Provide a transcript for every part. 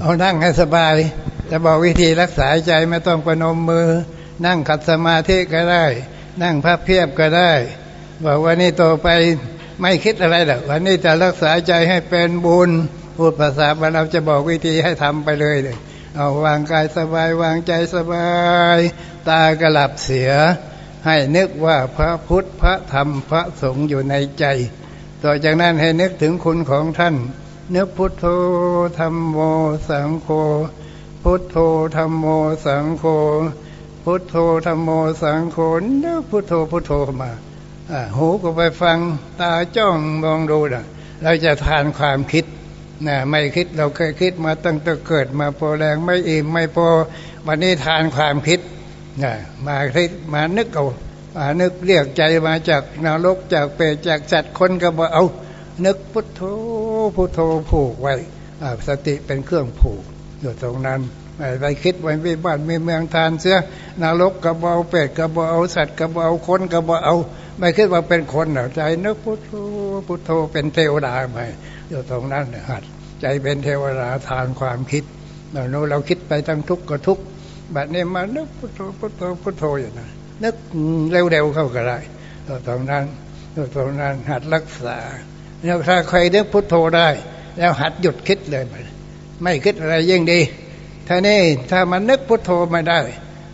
เอานั่งให้สบาย จะบอกวิธีรักษาใจไม่ต้องประนมมือ นั่งขัดสมาธิก็ได้ นั่งพับเพียบก็ได้ บอกว่านี่โตไปไม่คิดอะไรหรอกวันนี้จะรักษาใจให้เป็นบุญพูดภาษาบาเราจะบอกวิธีให้ทำไปเลยเลยเอาวางกายสบายวางใจสบาย ตากระหลับเสีย ให้นึกว่าพระพุทธพระธรรมพระสงฆ์อยู่ในใจ ต่อจากนั้นให้นึกถึงคุณของท่าน นึกพุทโธธรรมโมสังโฆพุทโธธรรมโมสังโฆพุทโธธรรมโมสังโฆนึกพุทโธพุทโธมาหูก็ไปฟังตาจ้องมองดูนะเราจะทานความคิดนะไม่คิดเราเคยคิดมาตั้งแต่เกิดมาพอแรงไม่อิ่มไม่พอวันนี้ทานความคิดนะมาคิดมานึกเอาานึกเรียกใจมาจากนรกจากเปรตจากสัตว์คนก็บอกเอา นึกพุทโธพุทโธผูกไว้สติเป็นเครื่องผูกอยู่ตรงนั้นไปคิดไว้ไม่บ้านไม่เมืองทานเสียนรกกระเบาเป็ดกระเบาสัตว์กระเบาคนกระเบาไม่คิดว่าเป็นคนหรอใจนึกพุทโธพุทโธเป็นเทวดาไปอยู่ตรงนั้นหัดใจเป็นเทวดาทานความคิดเราเราคิดไปทั้งทุกข์ก็ทุกข์แบบนี้มานึกพุทโธพุทโธพุทโธอย่างนั้นนึกเร็วๆเข้าก็ได้ตรงนั้นตรงนั้นหัดรักษา แล้วถ้าใครนึกพุทโธได้ แล้วหัดหยุดคิดเลย ไม่คิดอะไรยิ่งดีท่านี้ถ้ามันนึกพุทโธไม่ได้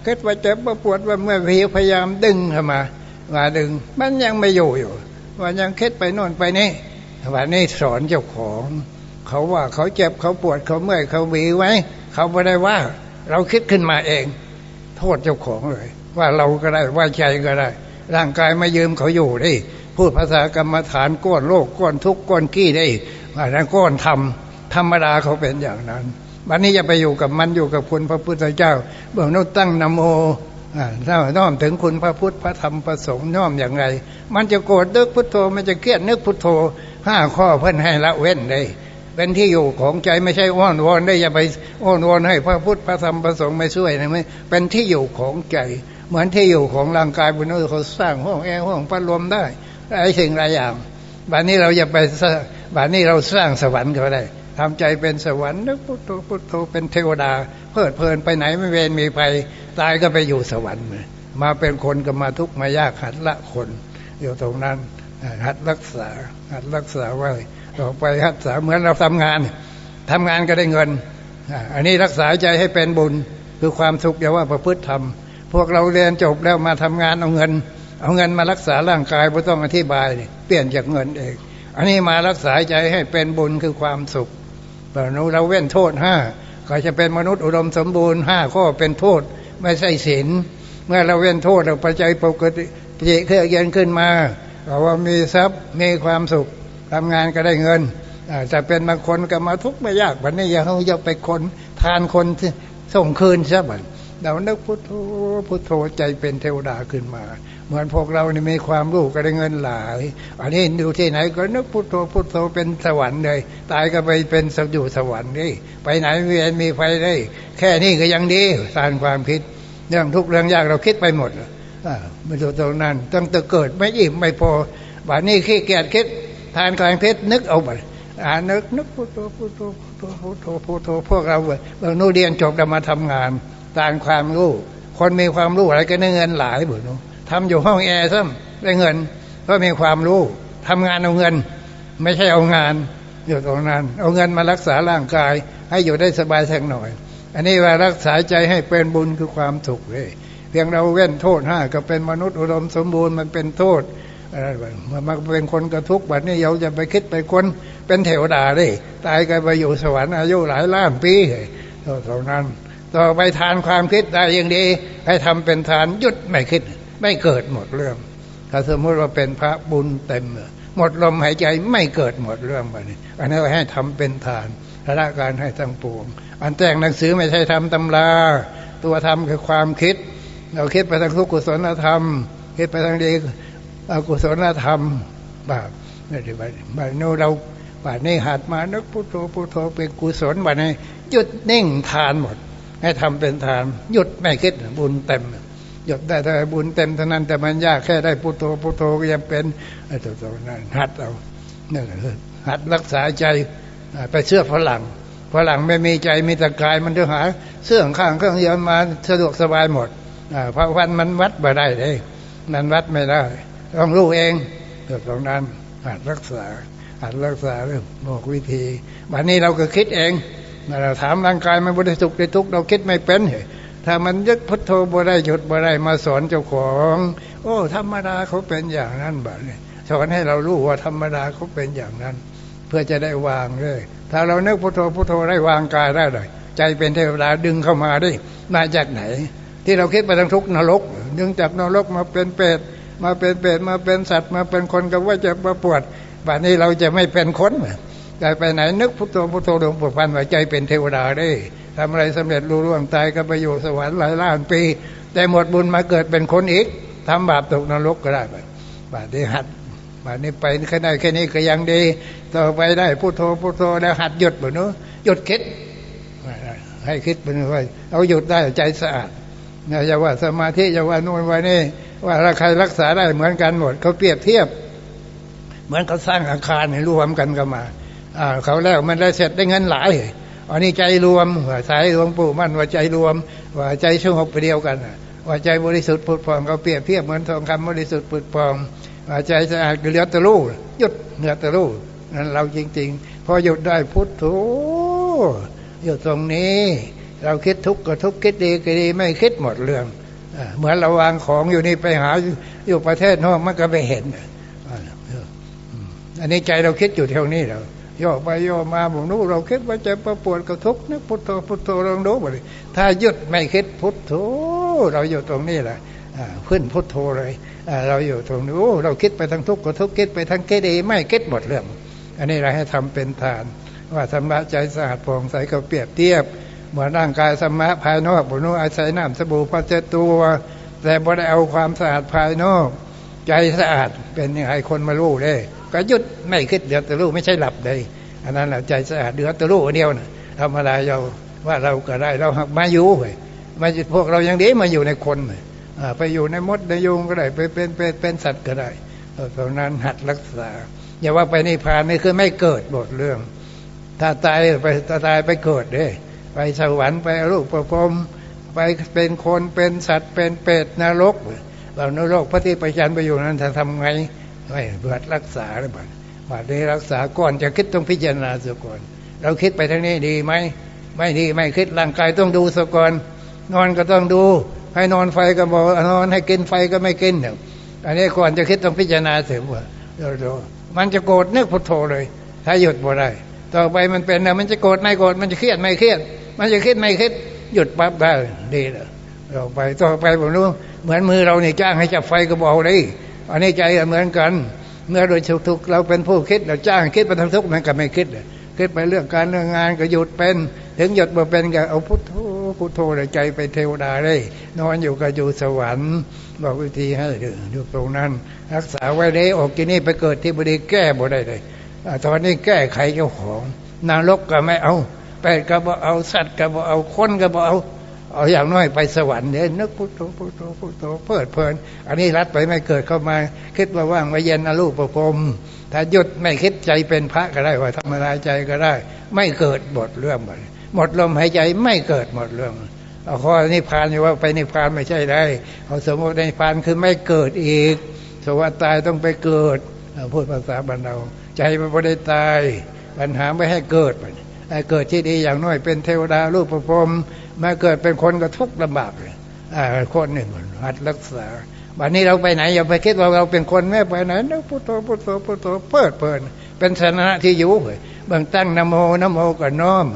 คิดว่าเจ็บว่าปวดว่าเมื่อพยายามดึงเข้ามาว่าดึง มันยังไม่อยู่อยู่ว่ายังคิดไปโน่นไปนี่ว่านี่สอนเจ้าของ เขาว่าเขาเจ็บเขาปวดเขาเมื่อยเขาวีไว้ เขาไม่ได้ว่า เราคิดขึ้นมาเอง โทษเจ้าของเลย ว่าเราก็ได้ว่าใจก็ได้ ร่างกายมายืมเขาอยู่ด้ พูดภาษากรรมฐานก้อนโลกก้อนทุกข์ก้อนกี้ได้ว่านั้นก้อนทำธรรมดาเขาเป็นอย่างนั้นวันนี้จะไปอยู่กับมันอยู่กับคุณพระพุทธเจ้าเบื้องนู้นตั้งนโมถ้าน้อมถึงคุณพระพุทธพระธรรมพระสงฆ์น้อมอย่างไร มันจะโกรธนึกพุทโธ มันจะเครียดนึกพุทโธห้าข้อเพื่อนให้ละเว้นได้ เป็นที่อยู่ของใจไม่ใช่อ้อนวอนได้อย่าไปอ้อนวอนให้พระพุทธพระธรรมพระสงฆ์ไม่ช่วยนะไม่เป็นที่อยู่ของใจ เหมือนที่อยู่ของร่างกายบนนู้นเขาสร้างห้องแอร์ห้องพัดลมได้ ไอ้สิ่งหลายอย่างบัดนี้เราอย่าไปบัดนี้เราสร้างสวรรค์ก็ได้ทำใจเป็นสวรรค์นึกพุทโธพุทโธเป็นเทวดา เพลิดเพลินไปไหนไม่เวรมีภัยตายก็ไปอยู่สวรรค์ มาเป็นคนก็มาทุกข์มายากหัดละคนอยู่ตรงนั้นหัดรักษาหัดรักษาไว้ต่อไปรักษาเหมือนเราทำงานทำงานก็ได้เงิน อันนี้รักษาใจให้เป็นบุญคือความสุขอย่าว่าประพฤติธรรม พวกเราเรียนจบแล้วมาทำงานเอาเงิน เอาเงินมารักษาร่างกายไม่ต้องอธิบายเลยเปลี่ยนจากเงินเองอันนี้มารักษาใจให้เป็นบุญคือความสุขเราเราเว้นโทษห้าก็จะเป็นมนุษย์อุดมสมบูรณ์ห้าข้อเป็นโทษไม่ใช่ศีลเมื่อเราเว้นโทษเราปัจจัยปกติเจเครื่อเย็นขึ้นมาเราว่ามีทรัพย์มีความสุขทำงานก็ได้เงินจะเป็นบางคนก็มาทุกข์ไม่ยากวันนี้ยังเขาจะไปคนทานคนส่งคืนซะบัดเรานึกพุทโธพุทโธใจเป็นเทวดาขึ้นมา เหมือนพวกเรานี่มีความรู้ก็ได้เงินหลาย อันนี้ดูที่ไหนก็นึกพุทโธพุทโธเป็นสวรรค์เลย ตายก็ไปเป็นสอยู่สวรรค์นี่ไปไหนเวีมีไฟได้ แค่นี้ก็ยังดีสานความคิด เรื่องทุกเรื่องยากเราคิดไปหมดอ่าไม่ดูตรงนั้นตั้งแต่เกิดไม่อิ่มไม่พอบัดนี้ขี้เกียจคิดทานกลางเพชรนึกเอาไปอ่านึกนึกพุทโธพุทโธพุทโธพุทโธพุทโธพวกเราบางนู่เรียนจบเรามาทำงาน ตามความรู้ คนมีความรู้อะไรก็ได้เงินหลายบุญนู้ ทำอยู่ห้องแอร์ซ้ำได้เงินเพราะมีความรู้ทำงานเอาเงิน ไม่ใช่เอางานอยู่ตรงนั้น เอาเงินมารักษาร่างกาย ให้อยู่ได้สบายสักหน่อย อันนี้ว่ารักษาใจให้เป็นบุญคือความสุขเลยเพียงเราเว้นโทษห้าก็เป็นมนุษย์อุดมสมบูรณ์มันเป็นโทษอะไรแบบมันเป็นคนกระทุกแบบนี้เราจะไปคิดไปคนเป็นเทวดาเลยตายกันไปอยู่สวรรค์อายุหลายล้านปีตรงนั้น ต่อไปทานความคิดได้ยังดี ให้ทำเป็นทานหยุดไม่คิด ไม่เกิดหมดเรื่อง ถ้าสมมติว่าเป็นพระบุญเต็มหมดลมหายใจไม่เกิดหมดเรื่องไปนี้อันนี้ให้ทำเป็นทานละการให้ทั้งปวง อันแต่งหนังสือไม่ใช่ทำตำรา ตัวทำคือความคิด เราคิดไปทางทุกกุศลธรรม คิดไปทางดีอกุศลธรรมบาปนี่ดีบาบาโนเราบานี้หัดมานึกพุทโธพุทโธเป็นกุศลบานี้หยุดนิ่งทานหมด ให้ทำเป็นทาน หยุดไม่คิดบุญเต็ม หยดได้แต่บุญเต็มเท่านั้นแต่มันยากแค่ได้พุทโธพุทโธก็ยังเป็นไอ้ตัวนั้นหัดเอาเนี่ยหัดรักษาใจไปเชื่อฝรั่งพอหลังไม่มีใจมีแต่กายมันจะหา เสื่องข้างเครื่องยนมาสะดวกสบายหมดเพราะวันมันวัดมาได้เลยมันวัดไม่ได้ ต้องรู้เองตรงนั้นหัดรักษาหัดรักษาเรื่องบอกวิธีวันนี้เราก็คิดเองเราถามร่างกายมันบริสุทธิ์ในทุกเราคิดไม่เป็นเหรอ ถ้ามันยึดพุทโธบ่ได้หยุดบ่ได้มาสอนเจ้าของ โอ้ ธรรมดาเขาเป็นอย่างนั้นแบบนี้สอนให้เรารู้ว่าธรรมดาเขาเป็นอย่างนั้น เพื่อจะได้วางเลย ถ้าเรานึกพุทโธพุทโธได้วางกายได้เลยใจเป็นเทวดาดึงเข้ามาได้มาจากไหน ที่เราคิดไปทางทุกนรกดึงจากนรกมาเป็นเปรตมาเป็นเปรตมาเป็นสัตว์มาเป็นคนก็ว่าจะมาปวดบัดนี้เราจะไม่เป็นคนใจไปไหนนึกพุทโธพุทโธหลวงปู่พันว่าใจเป็นเทวดาได้ ทำอะไรสำเร็จรู้ร่วงตายก็ไปอยู่สวรรค์หลายล้านปี แต่หมดบุญมาเกิดเป็นคนอีกทำบาปตกนรกก็ได้ไปบาดนี้หัดบาดนี้ไปแค่ไหนแค่นี้ก็ยังดี ต่อไปได้พุทโธพุทโธแล้วหัดหยุดบ่เนาะหยุดคิด ให้คิดเป็นว่าเอาหยุดได้ใจสะอาดอย่าว่าสมาธิอย่าว่านู่นว่านี่ว่าใครรักษาได้เหมือนกันหมดเขาเปรียบเทียบ เหมือนเขาสร้างอาคารให้รวมกันกันมาเขาแล้วมันได้เสร็จได้เงินหลาย อันนี้ใจรวมว่าสายหลวงปู่มั่นว่าใจรวม ว่าใจสงบไปเดียวกันว่าใจบริสุทธิ์ผุดพองเขาเปรียบเทียบเหมือนทองคำบริสุทธิ์ผุดพองว่าใจสะอาดเหลือตะลู่หยุดเหลือตะลู่นั่นเราจริง ๆ พอหยุดได้พุทโธหยุดตรงนี้ เราคิดทุกข์ก็ทุกข์คิดดีก็ดีไม่คิดหมดเรื่องเหมือนเราวางของอยู่นี่ไปหาอยู่ประเทศนอกมันก็ไปเห็นอันนี้ใจเราคิดอยู่เท่านี้เรา โยกไปโยกมาผมนู้เราคิดว่าจะประปวดกระทุกนะพุทโธพุทโธลองดูบ่เลยถ้าหยุดไม่คิดพุทโธเราอยู่ตรงนี้แหละขึ้นพุทโธเลยเราอยู่ตรงนี้โอ้เราคิดไปทั้งทุกข์ก็ทุกข์คิดไปทั้งเกดีไม่คิดหมดเรื่อง อันนี้เราให้ทำเป็นฐาน ว่าธรรมะใจสะอาดผ่องใสก็เปรียบเทียบเหมือนร่างกายสมะภายนอกบุญอาศัยน้ำสบู่พัชตัว แต่บ่ได้เอาความสะอาดภายนอก ใจสะอาดเป็นยังไงคนมารู้ได้ ก็หยุดไม่คิดเดือดตะลุไม่ใช่หลับเลยอันนั้นแหละใจสะอาดเดือดตะลุเดียวนะทำอะไรเราว่าเราก็ได้เรามาอยู่ไปมาพวกเรายังดีมาอยู่ในคนไปอยู่ในมดในยุงก็ได้ไปเป็นเป็นเป็นสัตว์ก็ได้ตรงนั้นหัดรักษา อย่าว่าไปนิพพานนี่คือไม่เกิดบทเรื่อง ถ้าตายไปตายไปเกิดเด้ไปสวรรค์ไปรูปประพรมไปเป็นคนเป็นสัตว์เป็นเป็ดนรกเรานรกพระที่ประชันไปอยู่นั้นจะทำไง ไม่เบิดรักษาหรือเปล่าบาดนี้รักษาก่อนจะคิดต้องพิจารณาเสียก่อนเราคิดไปทางนี้ดีไหมไม่ดีไม่คิดร่างกายต้องดูเสียก่อนนอนก็ต้องดู ให้นอนไฟก็บอกนอนให้กินไฟก็ไม่กินเนี่ยอันนี้ก่อนจะคิดต้องพิจารณาเสียว่าดูมันจะโกรธนึกพุทโธเลย ถ้าหยุดบ่ได้ต่อไปมันเป็นนะมันจะโกรธไม่โกรธมันจะเครียดไม่เครียด มันจะคิดไม่คิดหยุดปั๊บได้ดีเลยเราไปต่อไปผมรู้เหมือนมือเราเนี่ยจ้างให้จับไฟก็บอกเลย อันนี้ใจเหมือนกัน เมื่อโดยทุกเราเป็นผู้คิดเราจ้างคิดไปทางทุกมันก็ไม่คิดคิดไปเรื่องการเรื่องงานก็หยุดเป็น ถึงหยุดมาเป็นก็เอาพุทโธพุทโธใจไปเทวดาได้นอนอยู่ก็อยู่สวรรค์ บอกวิธีให้อยู่ตรงนั้น รักษาไว้ได้ออกที่นี่ไปเกิดที่บดีแก้บ่ได้เลยตอนนี้แก้ไขเจ้าของนรกก็ไม่เอาแปดก็บ่เอาสัตว์ก็บ่เอาคนก็บ่เอา เอาอย่างน้อยไปสวรรค์เนี่ยนึกพุทโธพุทโธพุทโธเพิดเพลิน อันนี้รัดไปไม่เกิดเข้ามา คิดว่าว่างไว้เย็นอรูปประพรมถ้าหยุดไม่คิดใจเป็นพระก็ได้ว่าธรรมดาใจก็ได้ ไม่เกิดหมดเรื่องหมดหมดลมหายใจไม่เกิดหมดเรื่องเอาข้อนิพพานว่าไปนิพพานไม่ใช่ได้เอาสมมตินิพพานคือไม่เกิดอีกสวัสตายต้องไปเกิดพูดภาษาบรรเราใจมันไม่ได้ตาย ปัญหาไม่ให้เกิดไป เกิดที่ดีอย่างน้อยเป็นเทวดารูปประพรมมาเกิดเป็นคนก็ทุกข์ลำบากเลยคนหนึ่งหัดรักษาวันนี้เราไปไหนอย่าไปคิดว่าเราเป็นคนแม่ไปไหนนะพุทโธพุทโธพุทโธเปิดเปิดเป็นสนะที่อยู่เลยบื้องตั้งนโมนโมก็น้อม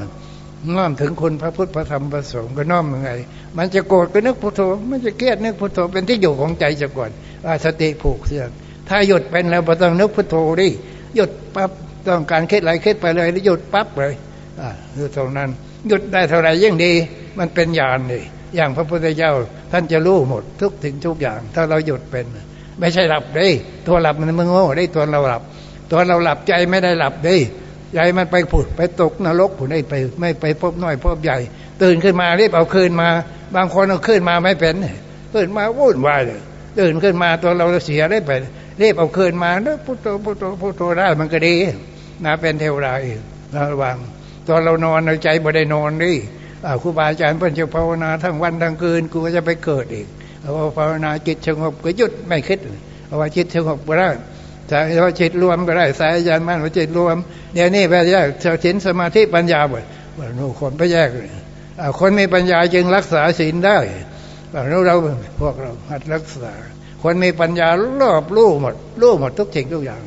น้อมถึงคุณพระพุทธพระธรรมพระสงฆ์ก็น้อมยังไง มันจะโกรธก็นึกพุทโธ มันจะเกลียดนึกพุทโธเป็นที่อยู่ของใจจะก่อนสติผูกเสื่อถ้าหยุดเป็นแล้วต้องนึกพุทโธดิหยุดปั๊บต้องการคิดอะไรคิดไปเลยแล้วหยุดปั๊บเลย อ่าอยู่ตรงนั้น หยุดได้เท่าไหร่ยิ่งดี มันเป็นญาณนี่อย่างพระพุทธเจ้าท่านจะรู้หมดทุกถึงทุกอย่าง ถ้าเราหยุดเป็น ไม่ใช่หลับได้ตัวหลับมันมึงโง่ได้ตัวเราหลับ ตัวเราหลับใจไม่ได้หลับได้ใจมันไปผุดไปตกนรกผุดได้ไป ไม่ไปพบน้อยพบใหญ่ ตื่นขึ้นมารีบเอาคืนมา บางคนเอาคืนมาไม่เป็นตื่นมาวุ่นวายเลยตื่นขึ้นมาตัวเราเสียได้ไปรีบเอาคืนมาเนอะพุทโธพุทโธพุทโธได้มันก็ดีนะเป็นเทวดาเอีกระวัง ตอนเรานอนเราใจบ่ได้นอนดิครูบาอาจารย์เพิ่นจะภาวนาทั้งวันทั้งคืนกูก็จะไปเกิดอีกเอาภาวนาจิตสงบก็หยุดไม่คิดเอาว่าจิตสงบก็ได้สายว่าจิตรวมก็ได้สายอาจารย์มั่นว่าจิตรวมเดี๋ยวนี้ไปแยกศีลสมาธิปัญญาหมดว่าหนูคนไปแยกเลยคนมีปัญญาจึงรักษาศีลได้เราเราพวกเราหัดรักษา คนมีปัญญารอบรู้หมดรู้หมดทุกสิ่งทุกอย่าง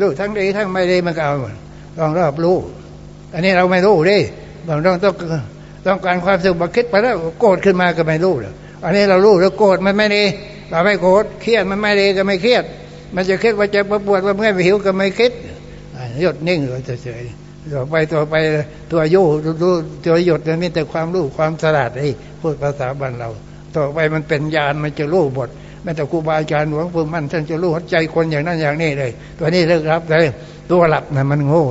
รู้ทั้งดีทั้งไม่ดีมันก็เอาหมดต้องรอบรู้ อันนี้เราไม่รู้ดิบางต้องต้องต้องการความสุขบัคิดไปแล้วโกรธขึ้นมาก็ไม่รู้เลยอันนี้เรารู้แล้วโกรธมันไม่ดีเราไม่โกรธเครียดมันไม่ดีก็ไม่เครียด มันจะคิดว่าจะปวดว่าเมื่อยหิวก็ไม่คิดหยุดนิ่งเลยเฉยต่อไปต่อไปตัวยุ่รู้ตัวหยดมันมีแต่ความรู้ความสลาดไอ้พูดภาษาบ้านเรา ต่อไปมันเป็นญาณมันจะรู้บทแม้แต่ครูบาอาจารย์หลวงปู่มั่นท่านจะรู้หัวใจคนอย่างนั้นอย่างนี้เลย ตัวนี้เลิกรับเลยตัวหลับนะมันโง่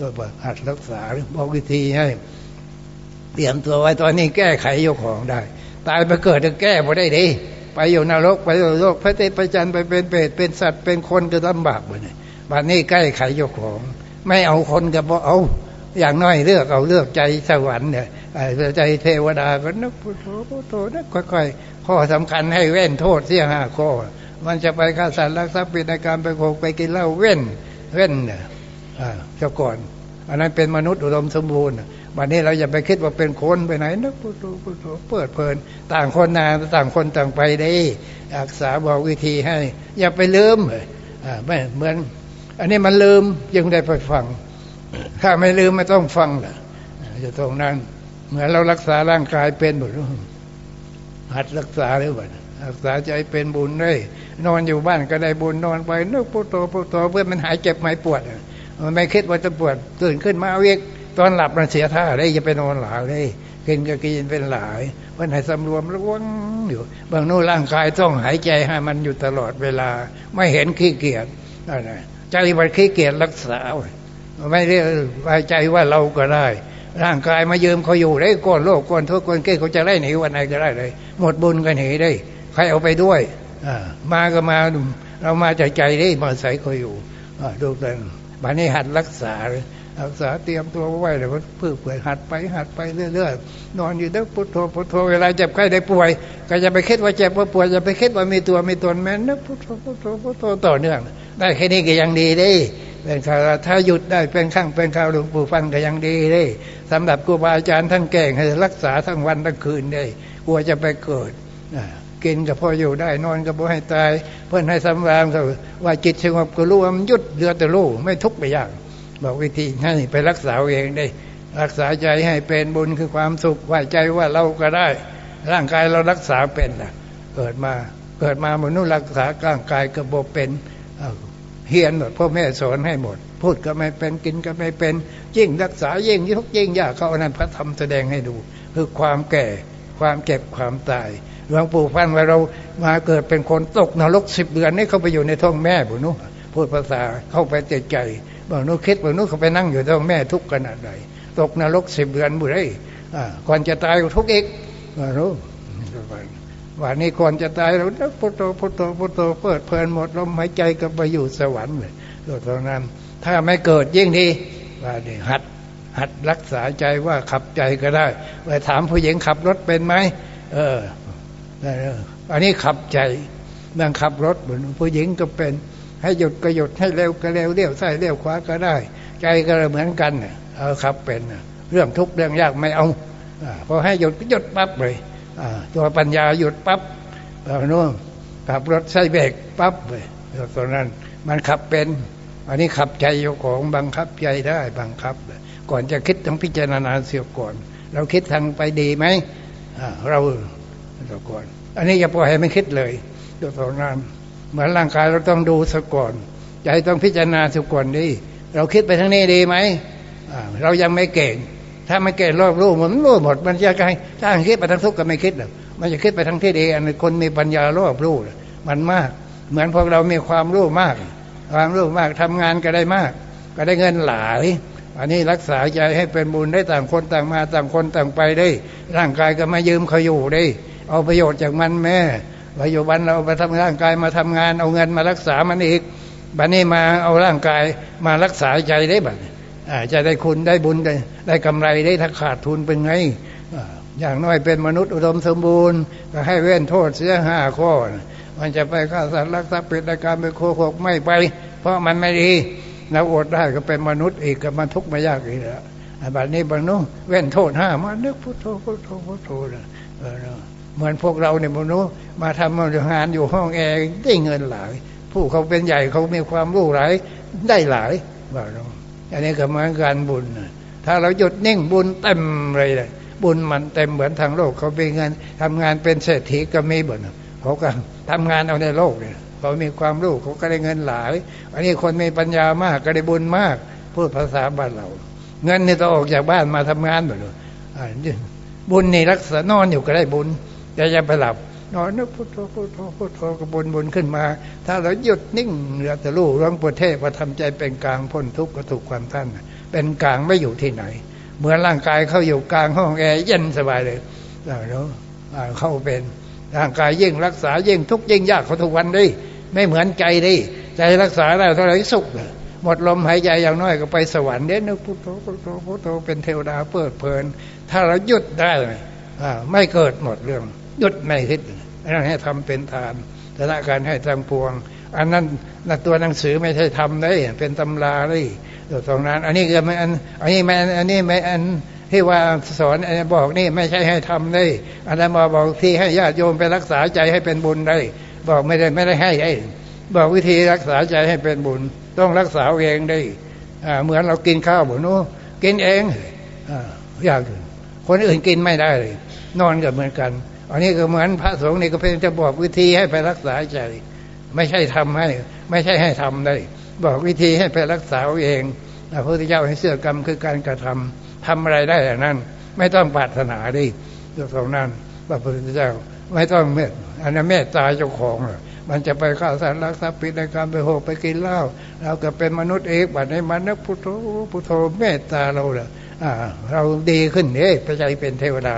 ตัวหัดรักษาบอกวิธีให้ เตรียมตัวไว้ตอนนี้แก้ไขยกของได้ ตายไปเกิดจะแก้บ่ได้ดีไปอยู่นรกไปอยู่โลกพระเทพจันทร์ไปเป็นเปรตเป็นสัตว์เป็นคนก็ลำบากไปเนี่ยบัดนี้ใกล้ไขยกของ ไม่เอาคนก็บ่เอาอย่างน้อยเลือกเอาเลือกใจสวรรค์เนี่ยใจเทวดาก็นึกพุทโธพุทโธนึกค่อยๆข้อสำคัญให้เว้นโทษเสียห้าข้อ มันจะไปฆ่าสัตว์รักทรัพย์ปิดในการไปโกงไปกินเหล้าเว้นเว้นเนี่ยเจ้าก่อน อันนั้นเป็นมนุษย์อุดมสมบูรณ์วันนี้เราอย่าไปคิดว่าเป็นคนไปไหนนึกพุทโธพุทโธเปิดเพลิน ต่างคนนาต่างคนต่างไปได้อักษาบอกวิธีให้ อย่าไปลืมไม่เหมือน อันนี้มันลืมยังได้ไปฟัง ถ้าไม่ลืมไม่ต้องฟังล่ะจะตรงนั้น เหมือนเรารักษาร่างกายเป็นหมดหัดรักษาหรือเปล่ารักษาใจเป็นบุญได้นอนอยู่บ้านก็ได้บุญนอนไปนึกพุทโธพุทโธเพื่อมันหายเจ็บไม่ปวด มันไม่คิดว่าจะปวดตื่นขึ้นมาเอาเอกตอนหลับมันเสียท่าได้จะไปนอนหลาได้กินก็กินเป็นหลายวันไหนสำรวมระวังอยู่บางโน่ร่างกายต้องหายใจให้มันอยู่ตลอดเวลา ไม่เห็นขี้เกียจอะไรใจมันขี้เกียจรักษา ไม่ได้ไว้ใจว่าเราก็ได้ ร่างกายมายืมเขาอยู่ได้ก้อนโลกก้อนทุกคนเก้เขาจะไล่หนีวันไหนก็ได้เลย หมดบุญกันหนีได้ ใครเอาไปด้วยมาก็มาเรามาใจใจได้มาใส่เขาอยู่ดูกัน บันนี้หัดรักษารักษาเตรียมตัวไว้เลยเพื่อเผื่อหัดไปหัดไปเรื่อยๆนอนอยู่เด้อพุทโธพุทโธเวลาเจ็บไข้ได้ป่วย ก็จะไปคิดว่าเจ็บว่าป่วยจะไปคิดว่ามีตัวมีตนแม้นนะพุทโธพุทโธพุทโธต่อเนื่อง ได้แค่นี้ก็ยังดีได้เป็นข่าวถ้าหยุดได้เป็นข้างเป็นข่าวหลวงปู่ฟันก็ยังดีได้สำหรับครูบาอาจารย์ท่านแก่งให้รักษาทั้งวันทั้งคืนได้กลัวจะไปเกิด กินก็พออยู่ได้นอนก็พอให้ตาย เพื่อนให้สำรามเขาว่าจิตสงบก็รู้ว่ามันหยุดเดือดแต่รู้ไม่ทุกข์ไปอย่างบอกวิธีให้ไปรักษาเองได้ รักษาใจให้เป็นบุญคือความสุขไหวใจว่าเราก็ได้ ร่างกายเรารักษาเป็นนะเกิดมาเกิดมามนุษย์รักษาร่างกายกระบบเป็นเฮียนหมดพ่อแม่สอนให้หมด พูดก็ไม่เป็นกินก็ไม่เป็นยิ่งรักษายิ่งทุกยิ่งยากเขาอนั้นพระธรรมแสดงให้ดู คือความแก่ความเก็บความตาย หลวงปู่ฟันว่าเรามาเกิดเป็นคนตกนรกสิบเดือนนี่เขาไปอยู่ในท้องแม่บุนุพูดภาษาเข้าไปใจใจบางนู้คิดบางนู้เขาไปนั่งอยู่ท้องแม่ทุกขนาดใดตกนรกสิบเดือนบุไรก่อนจะตายก็ทุกอีกรู้วันนี้ก่อนจะตายเราพุทโธพุทโธพุทโธเปิดเพลินหมดลมหายใจก็ไปอยู่สวรรค์เลยตรงนั้น ถ้าไม่เกิดยิ่งดีว่านี่หัดหัดรักษาใจว่าขับใจก็ได้ ไปถามผู้หญิงขับรถเป็นไหมเออ อันนี้ขับใจนั่งขับรถเหมือนผู้หญิงก็เป็น ให้หยุดก็หยุดให้เร็วก็เร็วเลี้ยวซ้ายเลี้ยวขวาก็ได้ ใจก็เหมือนกันเนี่ยเออขับเป็นเรื่องทุกข์เรื่องยากไม่เอาพอให้หยุดก็หยุดปั๊บเลยตัวปัญญาหยุดปั๊บเราโน้นขับรถใช้เบรกปั๊บเลยตอนนั้น มันขับเป็น อันนี้ขับใจโยของบังคับใจได้บังคับ ก่อนจะคิดต้องพิจารณาเสียก่อน เราคิดทางไปดีไหมเรา ซะก่อนอันนี้อย่าปล่อยให้มันคิดเลยตัวตรงนั้นเหมือนร่างกายเราต้องดูซะก่อนใจต้องพิจารณาซะก่อนดีเราคิดไปทางนี้ดีไหมเรายังไม่เก่ง ถ้าไม่เก่งรอบรู้มันรู้หมดมันจะไงถ้าคิดไปทางทุกข์ก็ไม่คิดหรอกมันจะคิดไปทางที่ดี อันคนมีปัญญารอบรู้มันมาก เหมือนพวกเรามีความรู้มาก ความรู้มากทำงานก็ได้มาก ก็ได้เงินหลายอันนี้รักษาใจให้เป็นบุญได้ต่างคนต่างมาต่างคนต่างไปได้ ร่างกายก็มายืมเขาอยู่ได้ เอาประโยชน์จากมันแม่ปัจจุบันเราไปทำร่างกายมาทำงานเอาเงินมารักษามันอีกบัดนี้มาเอาร่างกายมารักษาใจได้บัดจะได้คุณได้บุญได้ได้กำไรได้ถ้าขาดทุนเป็นไงอย่างน้อยเป็นมนุษย์อุดมสมบูรณ์ ก็ให้เว้นโทษเสียห้าข้อ มันจะไปฆ่าสัตว์รักทรัพย์เป็นการไปโคกไม่ไป เพราะมันไม่ดีเราอดได้ก็เป็นมนุษย์อีกก็มันทุกข์ไม่ยากอีกแล้วบัดนี้บรรนุเว้นโทษห้ามานึกพุทโธพุทโธพุทโธนะ เหมือนพวกเราเนี่ยบรรนุมาทำงานอยู่ห้องแอร์ได้เงินหลาย ผู้เขาเป็นใหญ่เขามีความรู้หลายได้หลายบ่าอันนี้ก็เหมือนการบุญ ถ้าเราหยุดนิ่งบุญเต็มเลยเลยบุญมันเต็มเหมือนทางโลกเขาเป็นเงินทำงานเป็นเศรษฐีก็มีบุญเขาก็ทำงานเอาในโลกเนี่ยเขามีความรู้เขาก็ได้เงินหลาย อันนี้คนมีปัญญามากก็ได้บุญมาก พูดภาษาบ้านเรา เงินนี่ต้องออกจากบ้านมาทำงานหมดเลยบุญนี่รักษานอนอยู่ก็ได้บุญ แต่อย่าไปหลับนอนนึกพุทโธพุทโธพุทโธกระบนบนขึ้นมา ถ้าเราหยุดนิ่งเหลือแต่รู้ร้องประเทศว่าทำใจเป็นกลางพ้นทุกข์ก็ถูกความท่านเป็นกลางไม่อยู่ที่ไหน เหมือนร่างกายเข้าอยู่กลางห้องแอร์เย็นสบายเลยแล้วเข้าเป็นร่างกายยิ่งรักษายิ่งทุกยิ่งยากเขาทุกวันดิไม่เหมือนใจดิใจรักษาได้เท่าไหร่สุขหมดลมหายใจอย่างน้อยก็ไปสวรรค์เด้นึกพุทโธพุทโธพุทโธเป็นเทวดาเปิดเพลิน ถ้าเราหยุดได้ไม่เกิดหมดเรื่อง หยุดไม่คิดนั่นให้ทำเป็นทานแต่ละการให้ทางพวง อันนั้นตัวหนังสือไม่ใช่ทำได้เป็นตำราได้ตรงนั้น อันนี้ก็ไม่อันอันนี้ไม่อันนี้ไม่อันที่ว่าสอนบอกนี่ไม่ใช่ให้ทำได้อันนั้นมาบอกที่ให้ญาติโยมไปรักษาใจให้เป็นบุญได้ บอกไม่ได้ไม่ได้ให้ได้บอกวิธีรักษาใจให้เป็นบุญ ต้องรักษาเองได้เหมือนเรากินข้าวบุญนู้กินเองอยากคนอื่นกินไม่ได้เลย นอนก็เหมือนกัน อันนี้ก็เหมือนพระสงฆ์นี่ก็เป็นจะบอกวิธีให้ไปรักษาใจ ไม่ใช่ทำให้ ไม่ใช่ให้ทำได้ บอกวิธีให้ไปรักษาเองพระพุทธเจ้าให้เสื่อกรรมคือการกระทำทำอะไรได้อย่างนั้น ไม่ต้องปรารถนาดิตรงนั้นพระพุทธเจ้าไม่ต้องเมตอันนั้นเมตตาเจ้าของมันจะไปฆ่าสัตว์รักทรัพย์ปิดในการไปโหไปกินเหล้าเราก็เป็นมนุษย์เอกบัดนี้มันนึกพุทโธพุทโธเมตตาเราเลยเราดีขึ้นเนี่ยพระใจเป็นเทวดา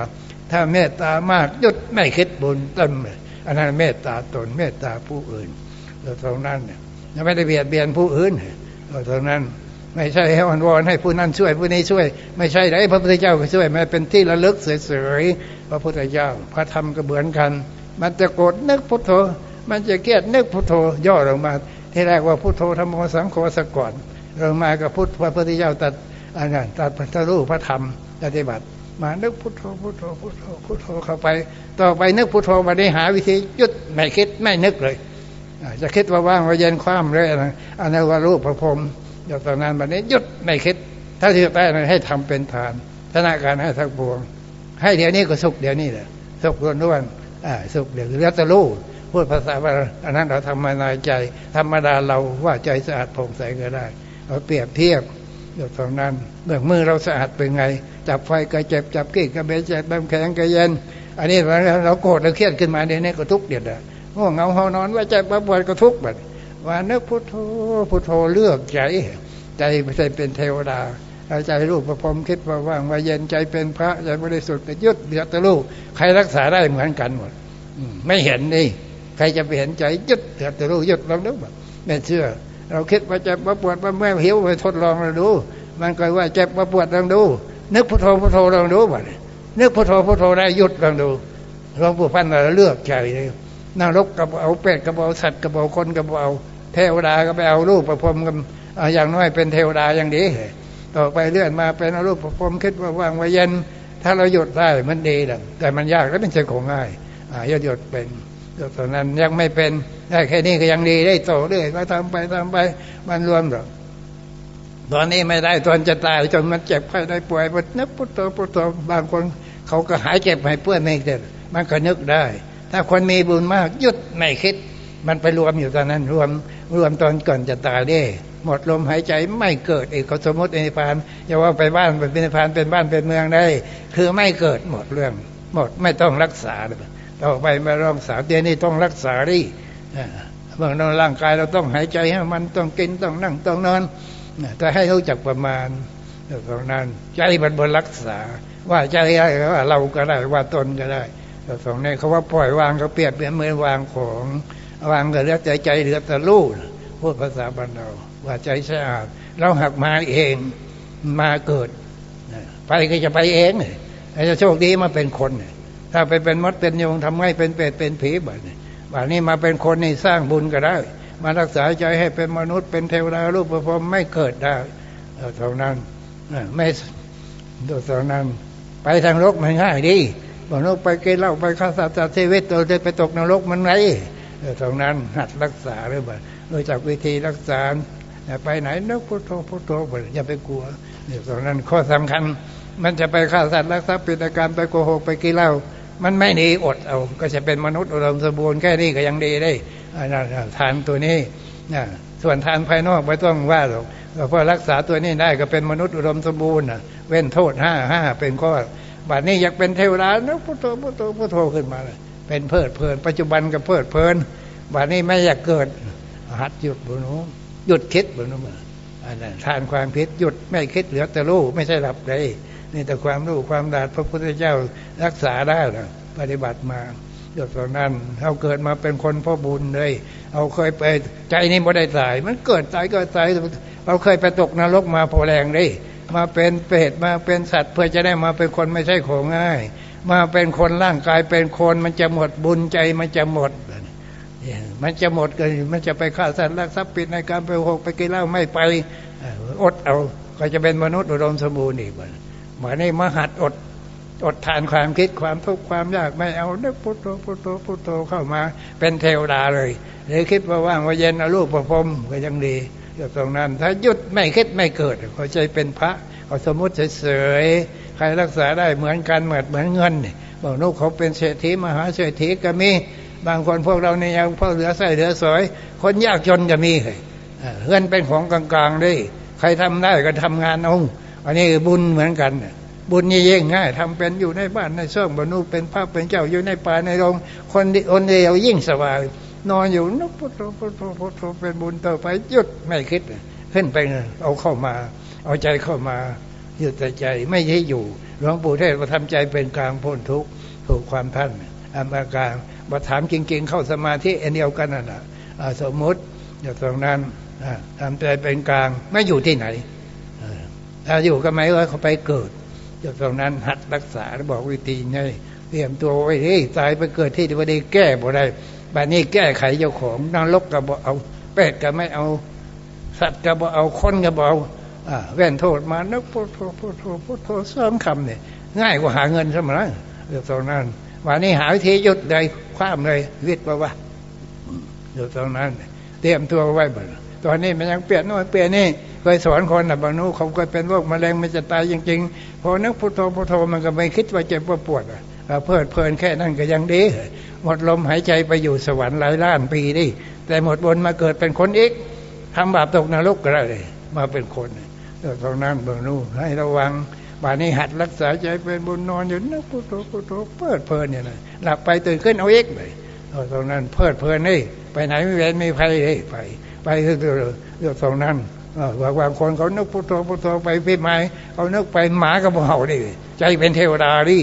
ถ้าเมตตามากยุดไม่คิดบุญเต็มอันนั้นเมตตาตนเมตตาผู้อื่นเราตรงนั้นเนี่ยไม่ได้เบียดเบียนผู้อื่นเราตรงนั้นไม่ใช่ให้อนวอนให้ผู้นั้นช่วยผู้นี้ช่วย ไม่ใช่ได้พระพุทธเจ้าก็ช่วยไม่เป็นที่ระลึกเสยๆพระพุทธเจ้าพระธรรมก็เหมือนกัน มันจะโกรธนึกพุทโธ มันจะเกลียดนึกพุทโธย่อลงมา ที่แรกว่าพุทโธธรรมโมสังโฆสก่อนลงมากับพุทธพระพุทธเจ้าตัดอันนั้นตัดพระรูปพระธรรมปฏิบัติ มานึกพุทโธพุทโธพุทโธพุทโธเข้าไป ต่อไปนึกพุทโธมาได้หาวิธียุดไม่คิดไม่นึกเลย จะคิดว่าว่างว่าเย็นคว่ำเลยนะอันนั้นว่ารูปพระพรมอย่างตอนนั้นมานี้ยุดไม่คิด ถ้าที่ใต้นั้นให้ทำเป็นทานธนาการให้ทักบวง ให้เดี๋ยวนี้ก็สุขเดี๋ยวนี้แหละสุขล้วนๆอ่าสุขเดี๋ยวเรียกตะลู่พูดภาษาว่าอันนั้นเราทำมานาใจ ธรรมดาเราว่าใจสะอาดผ่องใสก็ได้ เราเปรียบเทียบอยู่ตรงนั้นเมื่อมือเราสะอาดเป็นไง จับไฟก็เจ็บจับกี้ก็เบจ็บแข็งก็เย็น อันนี้เราเราโกรธเราเครียดขึ้นมาเนี่ยนี่ก็ทุกเดียดอะง่วงเงาหานอนว่าใจปวดก็ทุกข์แบบว่านึกพุทโธพุทโธเลือกใจ ใจไม่ใช่เป็นเทวดาใจรูปประพรมคิดว่าว่างว่าเย็นใจเป็นพระใจบริสุทธิ์ยุดเดือดตะลูกใครรักษาได้เหมือนกันหมดไม่เห็นนี่ใครจะไปเห็นใจยุดเดือดตะลูกยุดลองนึกแบบไม่เชื่อ เราคิดว่าเจ็บาปวดว่าเมื่อหิวไปทดลองเราดู มันก็ว่าเจ็บาปวดลองดู นึกพุทโธพุทโธลองดูบ่นึกพุทโธพุทโธได้หยุดลองดูหลวงปู่พันธ์เราเลือกใจเลยนรกกับเอาเป็ดกับเอาสัตว์กับเอาคนกับเอาเทวดาก็ไปเอารูปประพรมกันอย่างน้อยเป็นเทวดาอย่างดีต่อไปเลื่อนมาเป็นรูปประพรมคิดว่าว่างว่าเย็น ถ้าเราหยุดได้มันดีแต่มันยากแล้วเป็นเชิงของง่ายอ่าหยุดเป็นตอนนั้นยังไม่เป็นได้แค่นี้ก็ยังดีได้โตเรื่อยก็ทำไปทำไปมันรวมหรอก ตอนนี้ไม่ได้ตอนจะตายจนมันเจ็บไข้ได้ป่วยมันนึกพุทโธพุทโธบางคนเขาก็หายเจ็บหายป่วยไม่เด็ดมันก็นึกได้ ถ้าคนมีบุญมากยุดไม่คิด มันไปรวมอยู่ตอนนั้น รวมรวมตอนก่อนจะตายได้หมดลมหายใจไม่เกิดอีกเขาสมมติในพานอย่าว่าไปบ้านเป็นพานเป็นบ้านเป็นเมืองได้ คือไม่เกิดหมดเรื่อง หมดไม่ต้องรักษาต่อไปไมารักษาเดี๋ยวนี้ต้องรักษาดิเมื่อร่างกายเราต้องหายใจให้มันต้องกินต้องนั่งต้องนอน แต่ให้รู้จักประมาณตรงนั้นใจมันบนรักษา ว่าใจได้ว่าเราก็ได้ว่าตนก็ได้แต่ตรงนี้เขาว่าปล่อยวางเขาเปรียบเป็นเหมือนวางของวางก็เหลือใจใจเหลือแต่รู้พูดภาษาบรรดาว่าใจสะอาด เราหักมาเองมาเกิด ไปก็จะไปเองไอ้จะโชคดีมาเป็นคน ถ้าไปเป็นมดเป็นยงทำไงเป็นเป็ดเป็นผีแบบนี้แบบนี้มาเป็นคนนี่สร้างบุญก็ได้ มารักษาใจให้เป็นมนุษย์เป็นเทวดารูปประพรมไม่เกิดได้เท่านั้นไม่เท่านั้น ไปทางโลกมันง่ายดีบอกนกไปกินเหล้าไปฆ่าสัตว์ตัดชีวิตตัวจะไปตกนรกมันไงตรงนั้นหัดรักษาหรือเปล่าโดยจากวิธีรักษาไปไหนนึกพุทโธพุทโธอย่าไปกลัวตรงนั้นข้อสำคัญ มันจะไปฆ่าสัตว์รักทรัพย์ปิดการไปโกหกไปกินเหล้า มันไม่ดีอดเอา ก็จะเป็นมนุษย์อุดมสมบูรณ์แค่นี้ก็ยังดีได้ทานตัวนี้นะส่วนทานภายนอกไม่ต้องว่าหรอกเพราะรักษาตัวนี้ได้ก็เป็นมนุษย์อุดมสมบูรณ์เว้นโทษห้าห้าเป็นข้อบัดนี้อยากเป็นเทวดานึกพุทโธพุทโธพุทโธขึ้นมาเลยเป็นเพลิดเพลิน ปัจจุบันก็เพลิดเพลินบัดนี้ไม่อยากเกิดหัดหยุดบุญหยุดคิดบุญมาอันนั้นทานความคิดหยุดไม่คิดเหลือแต่รู้ไม่ใช่หลับเลย นี่แต่ความรู้ความดาดพระพุทธเจ้ารักษาได้นะปฏิบัติมาหยดตรงนั้นเขาเกิดมาเป็นคนพ่อบุญเลย เอาเคยไปใจนี่ไม่ได้ตาย มันเกิดตายก็ตายเราเคยไปตกนรกมาพอแรงเลยมาเป็นเปรตมาเป็นสัตว์ เพื่อจะได้มาเป็นคนไม่ใช่ของง่าย มาเป็นคนร่างกายเป็นคนมันจะหมดบุญใจมันจะหมดมันจะหมดกันมันจะไปฆ่าสัตว์ลักทรัพย์ปิดในการไปหกไปกินเหล้าไม่ไปอดเอาก็จะเป็นมนุษย์อุดมสมบูรณ์อีก เหมือนนี้มหัดอดอดทานความคิดความทุกข์ความยากไม่เอาเนึกพุทโธพุทโธพุทโธเข้ามา เป็นเทวดาเลยหรือคิดว่าว่างว่าเย็นเอาลูกประพรมก็ยังดีอยู่ตรงนั้น ถ้าหยุดไม่คิดไม่เกิดเขาใจเป็นพระเขาสมมติเฉยๆใครรักษาได้เหมือนกันเหมือนเหมือนเงินบอกนุกเขาเป็นเศรษฐีมหาเศรษฐีก็มี บางคนพวกเราเนี่ยยังพอเหลือใส่เหลือสวยคนยากจนก็มีเลยเงินเป็นของกลางๆด้วยใครทำได้ก็ทำงานอง อันนี้บุญเหมือนกัน บุญนี่ยิ่งง่ายทำเป็นอยู่ในบ้านในช่องบรรนุเป็นพระเป็นเจ้าอยู่ในป่าในโรงคนคนเดียวยิ่งสบายนอนอยู่นุพุทโธพุทโธพุทโธเป็นบุญต่อไปหยุดไม่คิดขึ้นไปเอาเข้ามา เอาใจเข้ามาหยุดใจไม่ใช่อยู่หลวงปู่เทศมาทำใจเป็นกลางพ้นทุกข์ถูกความท่านอามาการมาถามจริง ๆ เข้าสมาธิเอเดียวกันน่ะสมมติอยู่ตรงนั้นทำใจเป็นกลางไม่อยู่ที่ไหน ถ้าอยู่ก็ไม่ว่าเขาไปเกิดอยู่ตรงนั้นหัดรักษาแล้วบอกวิธีไงเตรียมตัวไว้เฮ้ยตายไปเกิดที่ที่ว่าได้แก้บ่ได้แบบนี้แก้ไขเจ้าของนรกก็บ่เอาเป็ดก็ไม่เอา สัตว์ก็บ่เอาคนก็บ่เอาแว่นโทษมานึกพุทโธพุทโธพุทโธเสริมคำเนี่ยง่ายกว่าหาเงินใช่ไหมล่ะอยู่ตรงนั้นวันนี้หาวิธีหยุดเลยคว้ามเลยวิทย์ว่าว่าอยู่ตรงนั้น เตรียมตัวไว้บ่ตอนนี้มันยังเปลี่ยนโน่นเปลี่ยนนี่ เคยสอนคนนะบางนู้เขาเคยเป็นโรคมะเร็งมันจะตายจริงๆพอนึกพุทโธพุทโธมันก็ไม่คิดว่าเจ็บว่าปวดอะเพลิดเพลินแค่นั้นก็ยังดีหมดลมหายใจไปอยู่สวรรค์หลายล้านปีดิแต่หมดบนมาเกิดเป็นคนอีกทำบาปตกนรกก็ได้เลยมาเป็นคนตรงนั้นเบื้องนู้ให้ระวังบานนี้หัดรักษาใจเป็นบุญนอนอยู่นึกพุทโธพุทโธเพิดเพลินเนี่ยนะหลับไปตื่นขึ้นเอาเอกเลยตรงนั้นเพิดเพลินนี่ไปไหนไม่เว้นไม่ไปเลยไปไปเรื่องตรงนั้น บางบางคนเขานึกพุทโธพุทโธไปพี่ไม้เขานึกไปหมากับเห่าดิใจเป็นเทวดาดิ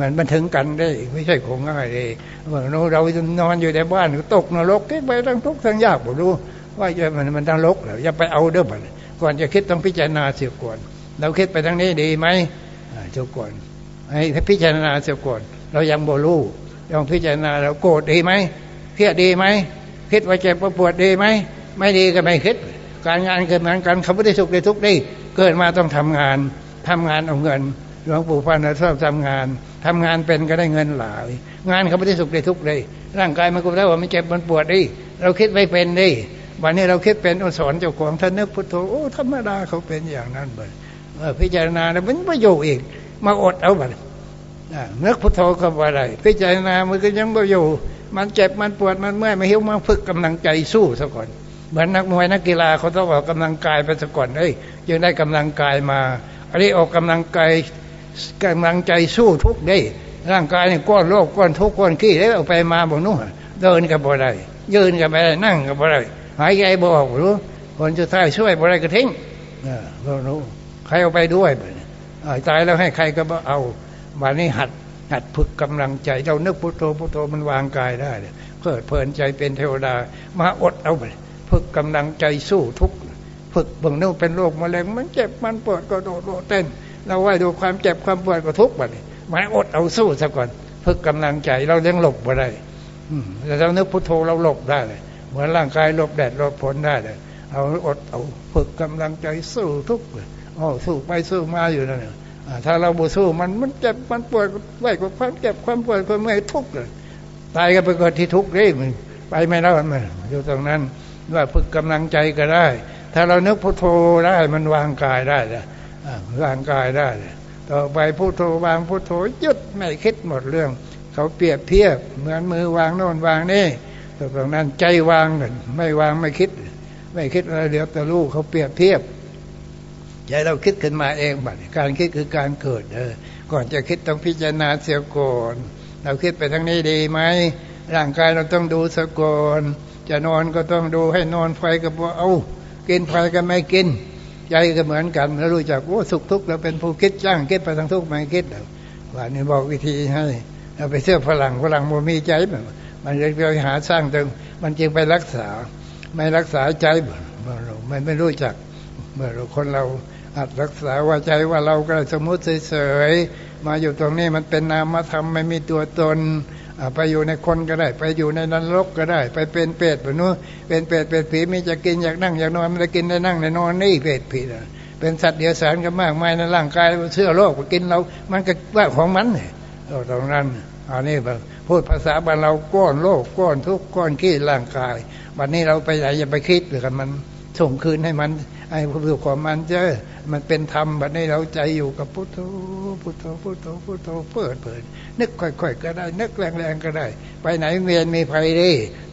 มันมันถึงกันได้ ไม่ใช่ของง่ายเลยเมื่อเรานอนอยู่ในบ้านตกนรกไปทั้งทุกข์ทั้งยากผมรู้ว่าจะมันมันทั้งรกแล้วอย่าไปเอาเด้อมันก่อนจะคิดต้องพิจารณาเสียก่อนเราคิดไปทางนี้ดีไหมเจ้าก่อนให้พิจารณาเสียก่อนเรายังบ่รู้ลองพิจารณาเราโกรธดีไหมเครียดดีไหมคิดว่าเจ็บปวดดีไหมไม่ดีก็ไม่คิด การงานเกิดเหมือนกันเขาไม่ได้สุขได้ทุกข์ได้เกิดมาต้องทำงานทำงานเอาเงินหลวงปู่พันธ์ชอบทำงานทำงานเป็นก็ได้เงินหลาย งานเขาไม่ได้สุขได้ทุกข์เลยร่างกายมันก็ได้ว่ามันเจ็บมันปวดดิเราคิดไม่เป็นดิวันนี้เราคิดเป็นอสอนเจ้าของท่านนึกพุทโธโอ้ธรรมดาเขาเป็นอย่างนั้นเบิดพิจารณาแล้วมันไม่อยู่อีกมาอดเอาบัดนึกพุทโธก็ว่าอะไรพิจารณามันก็ยังไม่อยู่มันเจ็บมันปวดมันเมื่อยมันหิวมันฝึกกำลังใจสู้ซะก่อน เหมือนนักมวยนักกีฬาเขาต้องออกกำลังกายไปซะก่อนเอ้ยยังได้กำลังกายมาอันนี้ออกกำลังกายกำลังใจสู้ทุกได้ ร่างกายนี่ก้อนโรคก้อนทุกก้อนขี้ได้เอาไปมาบอกนู้นเดินกับบ่ได้ยืนกับบ่ได้นั่งกับบ่ได้หายใจบ่ออกรู้คนจะท้ายช่วยบ่ได้ก็ทิ้งบ่รู้ใครเอาไปด้วยบ่ตายแล้วให้ใครก็เอาบานี้หัดหัดฝึกกำลังใจ เรานึกพุทโธพุทโธมันวางกายได้เพลิดเพลินใจเป็นเทวดามาอดเอาไป ฝึกกำลังใจสู้ทุกฝึกบางนู่เป็นโรคมะเร็งมันเจ็บมันปวดก็โดดโดดเต้น เราไหวดูความเจ็บความปวดก็ทุกข์ไปมาอดเอาสู้ซะก่อนฝึกกำลังใจเราเลี้ยงหลบมาได้แต่เราเนึกพุทโธเราหลบได้เลยเหมือนร่างกายหลบแดดหลบฝนได้เลยเอาอดเอาฝึกกำลังใจสู้ทุกข์อ๋อสู้ไปสู้มาอยู่นั่นถ้าเราบูสู้มันมันเจ็บมันปวดไหวกับความเจ็บความปวดความเมื่อยทุกข์เลยตายก็ไปเกิดที่ทุกข์เลยมันไปไม่รอดมันอยู่ตรงนั้น ว่าฝึกกำลังใจก็ได้ ถ้าเรานึกพุทโธได้มันวางกายได้เลยวางกายได้ ต่อไปพุทโธวางพุทโธยุดไม่คิดหมดเรื่อง เขาเปรียบเทียบ เหมือนมือวางโน่นวางนี่ตรงนั้นใจวางหนึ่งไม่วางไม่คิด ไม่คิดอะไรเดี๋ยวแต่ลูกเขาเปรียบเทียบใจเราคิดขึ้นมาเองบัดการคิดคือการเกิดเออก่อนจะคิดต้องพิจารณาเสียก่อนเราคิดไปทั้งนี้ดีไหมร่างกายเราต้องดูสกอน จะนอนก็ต้องดูให้นอนไฟก็บอกเอากินไฟก็ไม่กิน ใจก็เหมือนกันแล้วรู้จักว่าสุขทุกข์เราเป็นผู้คิดจ้างคิดไปทั้งทุกข์ไม่คิดว่านี่บอกวิธีให้เราไปเชื่อฝรั่งฝรั่งโมมีใจแบบมันจะไปหาสร้างตึงมันจึงไปรักษา ไม่รักษาใจเมื่อเราไม่ไม่รู้จัก เมื่อเราคนเราอัดรักษาว่าใจว่าเราก็สมมติเฉยๆมาอยู่ตรงนี้มันเป็นนามธรรมไม่มีตัวตน ไปอยู่ในคนก็ได้ ไปอยู่ในนรกก็ได้ ไปเป็นเปรตแบบนู้นเป็นเปรตเป็นผีมีจะกินอยากนั่งอยากนอนมันจะกินได้นั่งได้นอนนี่เปรตผีเป็นสัตว์เดียวสารกันมากมายในร่างกายเชื่อโลกกินเรา มันก็ว่าของมันเนี่ยตรงนั้นอันนี้พูดภาษาบ้านเราก้อนโลกก้อนทุกก้อนขี้ร่างกายวันนี้เราไปไหนอย่าไปคิดหรือกันมันส่งคืนให้มันไอ้ผู้ของมันเจอ มันเป็นธรรมแบัดนี้เราใจอยู่กับพุทโธพุทโธพุทโธพุทโธเปิดเปิด นึกค่อย ๆ ก็ได้ นึกแรงๆก็ได้ ไปไหนเวียนมีภัยดี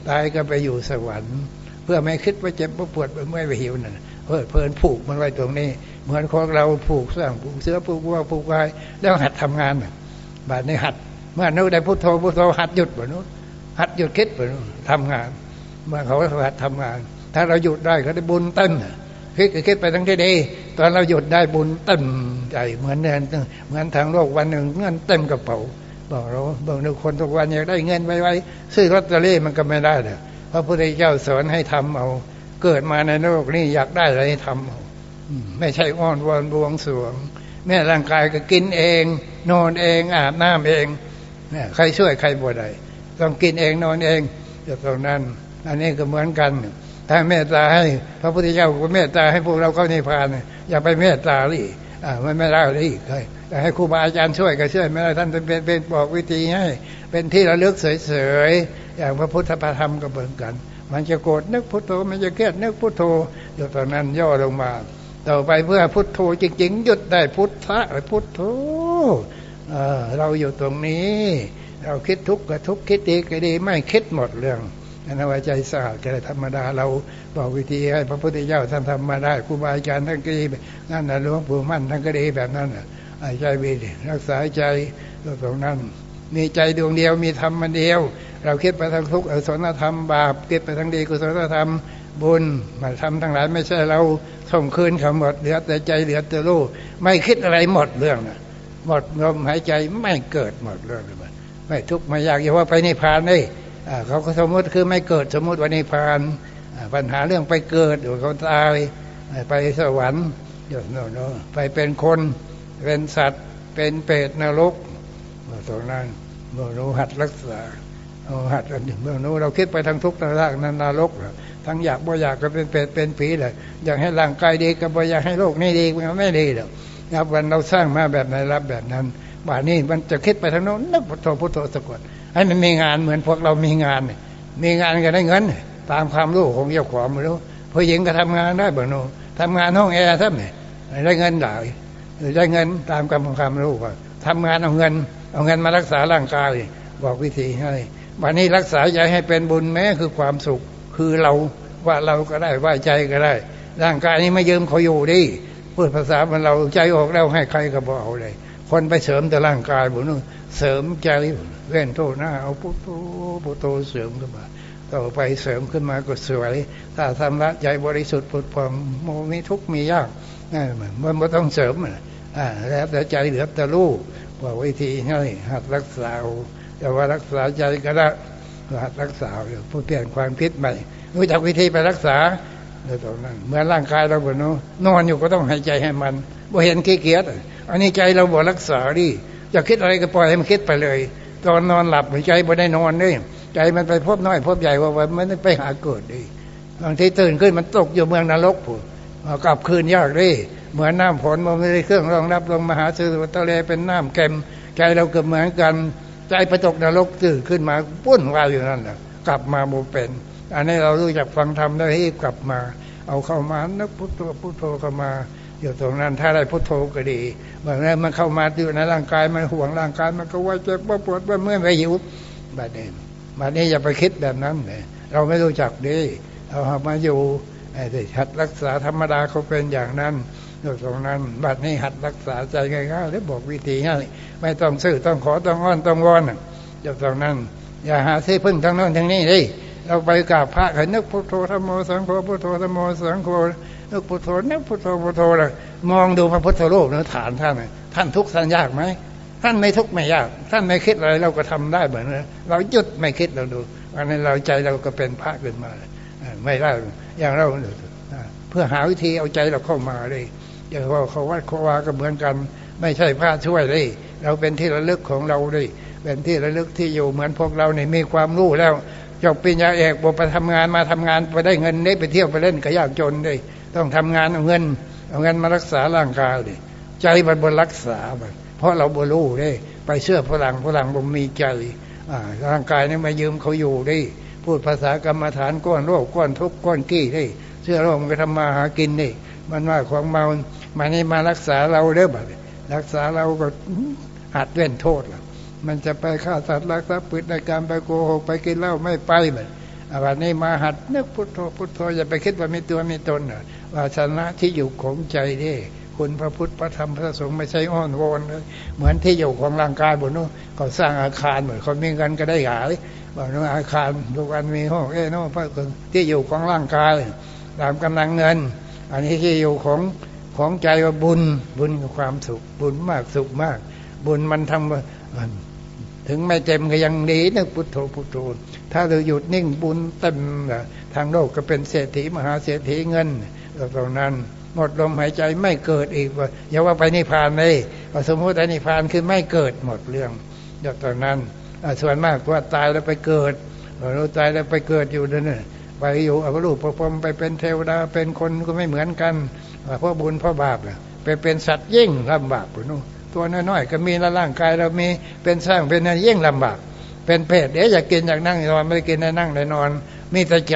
ตายก็ไปอยู่สวรรค์ เพื่อไม่คิดว่าเจ็บว่าปวดว่าเมื่อยว่าหิวนั่นเพิดเพลินผูกมันไว้ตรงนี้ เหมือนของเราผูกสร้างผูกเสือผูกวัวผูกควายแล้วหัดทำงานบาดนี้หัด เมื่อนึกได้พุทโธพุทโธหัดหยุดบ่นู้หัดหยุดคิดบ่นู้ทำงาน เมื่อเขาหัดทำงาน ถ้าเราหยุดได้ก็ได้บุญเต้น คิดคิดไปทั้งที่ดี ตอนเราหยุดได้บุญเต็มใจเหมือนเงินเหมือนทางโลกวันหนึ่งเงินเต็มกระเป๋าบอกเราบอกนึกคนทุกวันอยากได้เงินไว้ไว้ซื้อลอตเตอรี่มันก็ไม่ได้เลยพระพุทธเจ้าสอนให้ทำเอา เกิดมาในโลกนี้อยากได้อะไรทำเอาไม่ใช่อ้อนวอนบวงสรวงแม่ร่างกายก็กินเอง นอนเองอาบน้ำเองเนี่ยใครช่วยใครบ่ได้ต้องกินเองนอนเองจากตรงนั้น อันนี้ก็เหมือนกัน ถ้าเมตตาให้พระพุทธเจ้าก็เมตตาให้พวกเราเข้านิพพาน อย่าไปเมตตาลีอ่าไม่ไม่ได้เลยแต่ให้ครูบาอาจารย์ช่วยก็ช่วยไม่ได้ท่านเป็นเป็นบอกวิธีให้ เป็นที่ระลึกเฉยๆอย่างพระพุทธธรรมก็เหมือนกัน มันจะโกรธนึกพุทโธมันจะเครียดนึกพุทโธอยู่ตอนนั้นย่อลงมา ต่อไปเพื่อพุทโธจริงๆหยุดได้พุทธะพุทโธเราอยู่ตรงนี้ เราคิดทุกข์ก็ทุกข์คิดดีก็ดีไม่คิดหมดเรื่อง นว่าใจสะอาดก็ธรรมดา เราบอกวิธีให้พระพุทธเจ้าท่านทำมาได้ครูบาอาจารย์ท่านก็ดีนั่นนะหลวงปู่มั่นท่านก็ดีแบบนั้นอะใจวิรักษาใจตรงนั้นมีใจดวงเดียวมีธรรมมันเดียว เราคิดไปทางทุกข์อสนธรรมบาปคิดไปทางดีกุศลธรรมบุญมาทำทั้งหลายไม่ใช่เราส่งคืนเขาหมดเหลือแต่ใจเหลือแต่รู้ไม่คิดอะไรหมดเรื่องนะหมดลมหายใจไม่เกิดหมดเรื่องเลยไม่ทุกข์ไม่ยากอย่าว่าไปนิพพานได้ เขาสมมติคือไม่เกิดสมมติวันนิพพานปัญหาเรื่องไปเกิดหรือเขาตายไปสวรรค์เดี๋ยวโน่นไปเป็นคนเป็นสัตว์ เป็นเปรตนรกตรงนั้นเมื่อรู้หัดรักษาเอาหัดเมื่อรู้เราคิดไปทางทุกข์ทางรากนั้นนรกทั้งอยากบ่อยากก็เป็นเปรตเป็นผีเลยอยากให้ร่างกายดีก็บ่อยากให้โลกนี้ดีมันไม่ดีหรอกนับวันเราสร้างมาแบบไหนรับแบบนั้นบ่านี้มันจะคิดไปทางโน้นนึกพุทโธพุทโธสะกด ให้มันมีงานเหมือนพวกเรามีงาน มีงานก็ได้เงิน ตามความรู้ของเจ้าของไม่รู้ผู้หญิงก็ทำงานได้บ่โนทำงานห้องแอร์ทัเนี่ยได้เงินหลายได้เงินตามกำลังความรู้ว่าทำงานเอาเงิน เอาเงินมารักษาร่างกายบอกวิธีให้วันนี้รักษาใจให้เป็นบุญแม้คือความสุขคือเราว่าเราก็ได้ว่าใจก็ได้ ร่างกายนี้ไม่ยืมเขาอยู่ดิพูดภาษามันเราใจออกแล้วให้ใครก็บอกเอาเลย คนไปเสริมแต่ร่างกายบุญเสริมใจเว้นโทษหน้าเอาพุทโธพุทโธเสริมขึ้นมาต่อไปเสริมขึ้นมาก็สวย ถ้าทำละใจบริสุทธิ์ผุดพองโมมีทุกมียากนั่นมันมันไม่ต้องเสริมอ่าแล้วแต่ใจเหลือแต่รู้บอกวิธีให้หัดรักษาแต่ว่ารักษาใจก็ได้หัดรักษาเพื่อเปลี่ยนความคิดใหม่รู้จักวิธีไปรักษาเดี๋ยวตรงนั้นเมื่อร่างกายเราบ่นนอนอยู่ก็ต้องหายใจให้มันบ่เห็นขี้เกียจ อันนี้ใจเราบ่รักษาดิจะคิดอะไรก็ปล่อยให้มันคิดไปเลย ตอนนอนหลับใจบ่ได้นอนนี่ใจมันไปพบน้อยพบใหญ่ว่ามันไปหาเกิดดิบางทีตื่นขึ้นมันตกอยู่เมืองนรกผู้กลับคืนยากดิเหมือนน้ำฝนมันไม่ได้เครื่องรองรับลงมาหาซื้อทะเลเป็นน้ำเค็มใจเราก็เหมือนกันใจไปตกนรกตื่นขึ้นมาปุ้นวายอยู่นั่นแหละกลับมาโมเป็น อันนี้เรารู้จักฟังธรรมได้ให้กลับมา เอาเข้ามานึกพุทโธพุทโธเข้ามา อยู่ตรงนั้นถ้าได้พุทโธก็ดีบางทีมันเข้ามาอยู่ในร่างกายมันห่วงร่างกายมันก็ว่าเจ็บว่าปวดว่าเมื่อยไปหิวแบบนี้แบบนี้อย่าไปคิดแบบนั้นเลยเราไม่รู้จักดีเรามาอยู่ไอ้หัดรักษาธรรมดาเขาเป็นอย่างนั้นอยู่ตรงนั้นบัดนี้หัดรักษาใจง่ายๆแล้วบอกวิธีง่ายไม่ต้องซื้อต้องขอต้องอ้อนต้องวอนอยู่ตรงนั้น อย่าหาที่พึ่งทั้งนั้นทั้งนี้ดิเราไปกราบพระให้นึกพุทโธธรรมโมสังโฆพุทโธธรรมโมสังโฆ นึกพุทโธนึกพุทโธพุทโธเลยมองดูพระพุทธรูปนื้อฐานท่านท่านทุกข์ท่านยากไหมท่านไม่ทุกข์ไม่ยาก ท่านไม่คิดอะไรเราก็ทำได้เหมือนเราหยุดไม่คิดเราดูอันนี้เราใจเราก็เป็นพระขึ้นมาไม่ได้อย่างเราเพื่อหาวิธีเอาใจเราเข้ามาเลยอย่างว่าเขาวัดเขาวาก็เหมือนกัน ไม่ใช่พระช่วยเลยเราเป็นที่ระลึกของเราเลยเป็นที่ระลึกที่อยู่เหมือนพวกเราเนี่ยมีความรู้แล้วจบปัญญาเอกบไปทำงานมาทำงานไปได้เงินได้ไปเที่ยวไปเล่นก็ยากจนเลย ต้องทำงานเอาเงิน เอาเงินมารักษาร่างกายเลยใจมันบนรักษาบบเพราะเราบรู้ได้ไปเชื่อฝรั่งฝรั่งบ่มีใจร่างกายนี่มายืมเขาอยู่ได้พูดภาษากรรมฐานก้อนโรคก้อนทุกข์ก้อนกี้ได้เชื่อโรคมันก็ทำมาหากินได้มันว่าของเมามานี่มารักษาเราเด้อบัดรักษาเราก็หัดเว้นโทษล่ะมันจะไปฆ่าสัตว์รักทรัพย์ปืนในการไปโกหกไปกินเหล้าไม่ไปแบบ วันนี้มาหัดนึกพุทโธพุทโธอย่าไปคิดว่ามีตัวมีตนว่าชนะที่อยู่ของใจนี่คุณพระพุทธพระธรรมพระสงฆ์ไม่ใช่อ้อนวอนเลยเหมือนที่อยู่ของร่างกายบนนู้นเขาสร้างอาคารเหมือนคนมีเงินก็ได้หายบอกว่าอาคารทุกวันมีห้องเอ้นพระที่อยู่ของร่างกายตามกำลังเงิน อันนี้ที่อยู่ของของใจว่าบุญบุญกับความสุขบุญมากสุขมาก บุญมันทำ ถึงไม่เต็มก็ยังดีนึกพุทโธพุทโธถ้าเราหยุดนิ่งบุญเต็มทางโลกก็เป็นเศรษฐีมหาเศรษฐีเงินตรงนั้น หมดลมหายใจไม่เกิดอีกว่าอย่าว่าไปนิพพานเลยสมมติไอ้นิพพานคือไม่เกิดหมดเรื่องจากตอนนั้นส่วนมากว่าตายแล้วไปเกิดเราตายแล้วไปเกิดอยู่นั่นไปอยู่อรูปประพรมไปเป็นเทวดาเป็นคนก็ไม่เหมือนกันเพราะบุญเพราะบาปไปเป็นสัตว์ยิ่งลำบากนู่น ตัวน้อยๆก็มีในร่างกายเรามีเป็นสร้างเป็นยิ่งลำบาก เป็นเพศเดี๋ยวอยากกินอยากนั่งนอนไม่ได้กินได้นั่งได้นอน มีแต่ใจ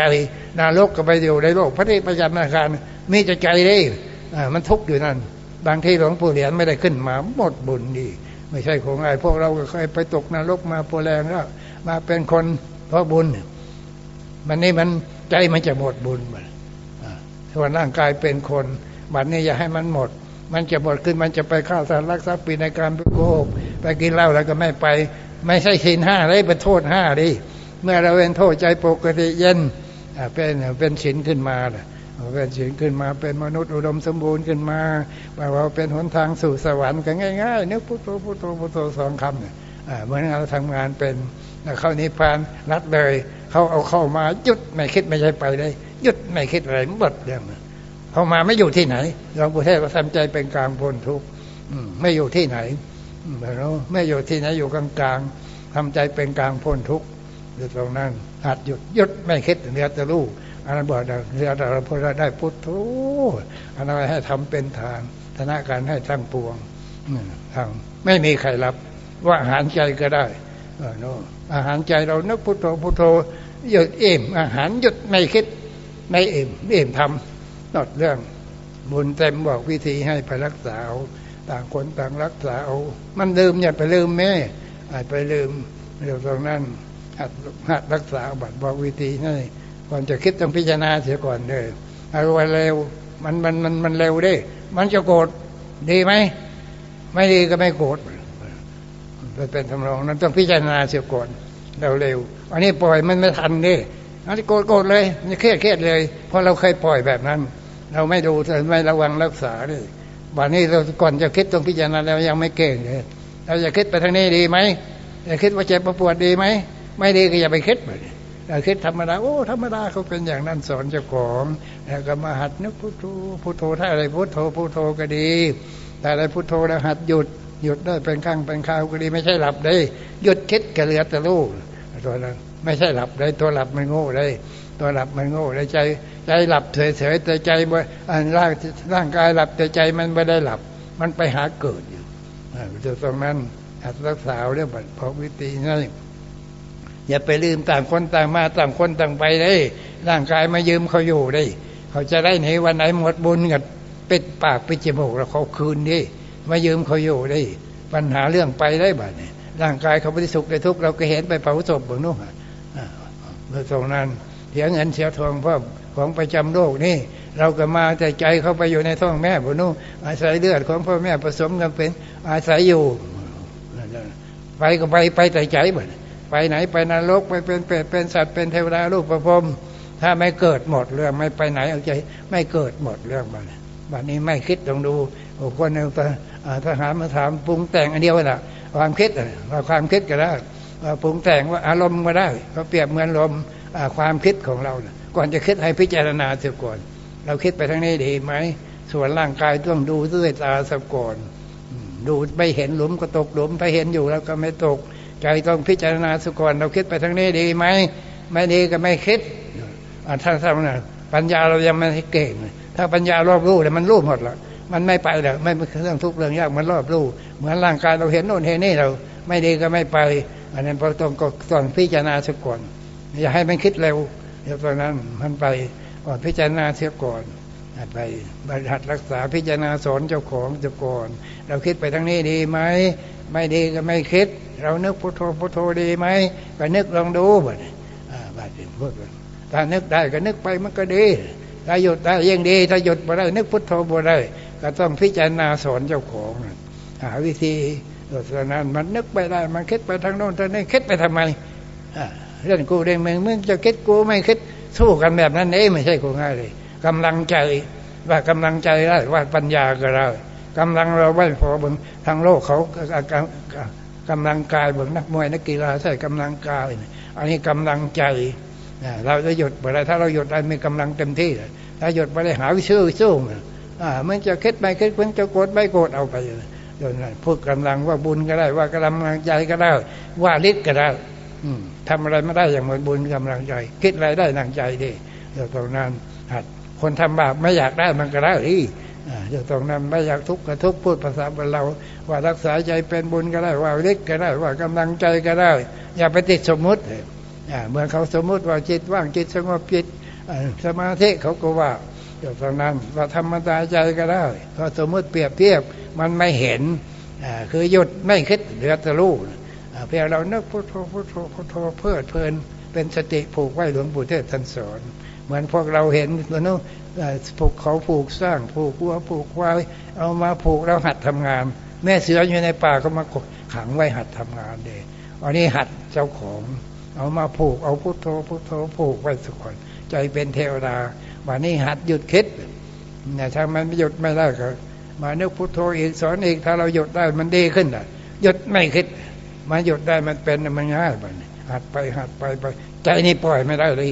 นรกก็ไปอยู่ในโลกพระนิพพานนาคารมีแต่ใจได้มันทุกข์อยู่นั่น บางที่หลวงปู่เหรียญไม่ได้ขึ้นมาหมดบุญดี ไม่ใช่ของไอ้พวกเราก็เคยไปตกนรกมาโปรแรงแล้วมาเป็นคนเพราะบุญ มันนี่มันใจมันจะหมดบุญมันส่วนร่างกายเป็นคนบัดนี้อย่าให้มันหมด มันจะหมดขึ้นมันจะไปฆ่าสัตว์รักทรัพย์ปีในการไปโกหกไปกินเหล้าแล้วก็ไม่ไป ไม่ใช่ชินห้าเลยเป็นโทษห้าดิเมื่อเราเป็นโทษใจปกติเย็นเป็นเป็นชินขึ้นมาล่ะเป็นชินขึ้นมาเป็นมนุษย์อุดมสมบูรณ์ขึ้นมาแปลว่าเป็นหนทางสู่สวรรค์กันง่ายๆนึกพุทโธพุทโธพุทโธสองคำเนี่ยเหมือนเราทำงานเป็นเข้านิพพานรัดเลยเขาเอาเข้ามาหยุดไม่คิดไม่ใช่ไปเลยหยุดไม่คิดอะไรหมดเรื่องเขามาไม่อยู่ที่ไหนหลวงปู่เทศก็ทำใจเป็นกลางพ้นทุกข์ไม่อยู่ที่ไหนเราไม่อยู่ที่ไหนอยู่กลางกลางทำใจเป็นกลางพ้นทุกข์อยู่ตรงนั้นหัดหยุดหยุดไม่คิดเนื้อจะรู้อันนั้นบอกเรียเราพูดได้พุทโธอันนั้นให้ทำเป็นทานธนาการให้ทั้งปวงทางไม่มีใครรับ ว่าอาหารใจก็ได้เนอาหารใจเรานึกพุทโธพุทโธหยุดเอ็มอาหารหยุดไม่คิดไม่เอ็มเอ็มทำ นอดเรื่องบุญเต็มบอกวิธีให้ไปรักษาต่างคนต่างรักษาเอา มันลืมอย่าไปลืมแม่อาจไปลืมเรื่องตรงนั้นหัดหัดรักษาบัตรบอกวิธีให้ก่อนจะคิดต้องพิจารณาเสียก่อนเลยเอาไว้เร็วมันมันมันมันเร็วได้มันจะโกรธดีไหมไม่ดีก็ไม่โกรธเป็นทำรองนั้นต้องพิจารณาเสียก่อนเร็วเร็วอันนี้ปล่อยมันไม่ทันดิอันนี้โกรธโกรธเลยนี่เครียดเครียดเลยเพราะเราเคยปล่อยแบบนั้น เราไม่ดูไม่ระวังรักษาเลยวันนี้เราก่อนจะคิดต้องพิจารณาแล้วยังไม่เก่งเลยเราจะคิดไปทางนี้ดีไหมจะคิดว่าเจ็บปวดดีไหมไม่ดีก็อย่าไปคิดไปคิดธรรมดาโอ้ธรรมดาเขาเป็นอย่างนั้นสอนเจ้าของแล้วก็มาหัดนึกพุทโธพุทโธถ้าอะไรพุทโธพุทโธก็ดี แต่อะไรพุทโธแล้วหัดหยุดหยุดได้เป็นครั้งเป็นคราวก็ดีไม่ใช่หลับได้หยุดคิดกระเลือแตะลูกตัวนั้นไม่ใช่หลับได้ตัวหลับมันโง่ได้ตัวหลับมันโง่ได้ใจ ใจหลับเฉยๆแต่ใจร่างร่างกายหลับแต่ใจมันไม่ได้หลับ มันไปหาเกิดอยู่จุดตรงนั้นหัดรักษาเรื่องบัตรพอวิธีนั่นอย่าไปลืมต่างคนต่างมาต่างคนต่างไปได้ร่างกายมายืมเขาอยู่ได้เขาจะได้ในวันไหนหมดบุญกับปิดปากปิดจมูกแล้วเขาคืนดิมายืมเขาอยู่ได้ปัญหาเรื่องไปได้บัดเนี่ยร่างกายเขาไม่ได้สุขได้ทุกข์เราก็เห็นไปเผาศพบางนู่นเมื่อตรงนั้นเสียเงินเสียทองเพราะ ของประจำโลกนี่ เราก็มาแต่ใจเข้าไปอยู่ในท้องแม่บนนู่นอาศัยเลือดของพ่อแม่ผสมกันเป็นอาศัยอยู่ไปก็ไปไปแต่ใจบ่ไปไหนไปนรกไปเป็นเป็ดเป็นสัตว์เป็นเทวดาลูกประพรมถ้าไม่เกิดหมดเรื่องไม่ไปไหนเอาใจไม่เกิดหมดเรื่องบัดบัดนี้ไม่คิดต้องดูคนหนึ่งทหารมาถามปรุงแต่งอันเดียวน่ะ ความคิดว่าความคิดก็ได้ปรุงแต่งว่าอารมณ์ก็ได้ก็เปรียบเหมือนลมความคิดของเรา ก่อนจะคิดให้พิจารณาเสียก่อน เราคิดไปทางนี้ดีไหม ส่วนร่างกายต้องดูด้วยตาสะก่อน ดูไม่เห็นหลุมก็ตกหลุมถ้าเห็นอยู่แล้วก็ไม่ตก ใจต้องพิจารณาสุก่อน เราคิดไปทางนี้ดีไหม ไม่ดีก็ไม่คิดถ้าทำนะปัญญาเรายังไม่เก่ง ถ้าปัญญารอบรู้แต่มันรู้หมดล้วมันไม่ไปแล้วไม่เป็นเรื่องทุกเรื่องยากมันรอบรู้ เหมือนร่างกายเราเห็นโน่นเห็นนี่เรา ไม่ดีก็ไม่ไป อันนั้นพอต้องก็ต้องพิจารณาสุก่อนอย่าให้มันคิดเร็ว เดี๋ยวตอนนั้นมันไปก่อนพิจารณาเสียก่อนไปบริหัดรักษาพิจารณาสอนเจ้าของเจ้าก่อน เราคิดไปทางนี้ดีไหมไม่ดีก็ไม่คิด เรานึกพุทโธพุทโธดีไหมก็นึกลองดูบ่เนี่ยบาดเจ็บพูดถ้านึกได้ก็นึกไปมันก็ดีถ้าหยุดได้ยังดี ถ้าหยุดบ่ได้นึกพุทโธบ่ได้ ก็ต้องพิจารณาสอนเจ้าของหาวิธีตอนนั้นมันนึกไปได้ มันคิดไปทางโน้นทางนี้คิดไปทำไม เรื่องกูเรื่องมึงมึงจะคิดกูไม่คิดสู้กันแบบนั้นเองไม่ใช่กูง่ายเลยกำลังใจว่ากำลังใจได้ว่าปัญญาก็ได้กำลังเราไม่พอบนทางโลกเขากำลังกายบนนักมวยนักกีฬาใช่กำลังกายอันนี้กำลังใจเราจะหยุดไปได้ถ้าเราหยุดได้มีกำลังเต็มที่ถ้าหยุดไปได้หาวิชื่อสู้มันจะคิดไปคิดมันจะโกรธไม่โกรธเอาไปโดนพูดกำลังว่าบุญก็ได้ ว่ากำลังใจก็ได้ ว่าฤทธิ์ก็ได้ ทำอะไรไม่ได้อย่างหมือนบุญกำลังใจ คิดอะไรได้นังใจดีเดี๋ยวตรงนั้นหัดคนทำบาปไม่อยากได้มันก็ได้ที่เดี๋ยวตรงนั้นไม่อยากทุกข์ก็ทุกข์พูดภาษาเรา ว่ารักษาใจเป็นบุญก็ได้ว่าฤทธิ์ก็ได้ว่ากำลังใจก็ได้ อย่าไปติดสมมุติเมื่อเขาสมมุติว่าจิตว่างจิตสงบจิตสมาธิเขาก็ว่าเดี๋ยวตรงนั้นว่าธรรมตาใจก็ได้ก็สมมุติเปรียบเทียบมันไม่เห็นคือหยุดไม่คิดเหลือแต่รู้ เพียงเรานึกพุทโธพุทโธพุทโธเพื่อเพลิน เป็นสติผูกไว้หลวงปู่เทศท่านสอนเหมือนพวกเราเห็นตัวนู้นผูกเขาผูกสร้างผูกวัวผูกควายเอามาผูกเราหัดทำงาน แม่เสืออยู่ในป่าก็มาขังไว้หัดทำงานเดยอันนี้หัดเจ้าของ เอามาผูกเอาพุทโธพุทโธผูกไว้สุขคนใจเป็นเทวดาวันนี้หัดหยุดคิดเนี่ยถ้ามันหยุดไม่ได้ก็มานึกพุทโธอีกสอนอีกถ้าเราหยุดได้มันดีขึ้นอะหยุดไม่คิด มาหยุดได้มันเป็นมันง่ายไปหัดไปหัดไปไปใจนี่ปล่อยไม่ได้เลย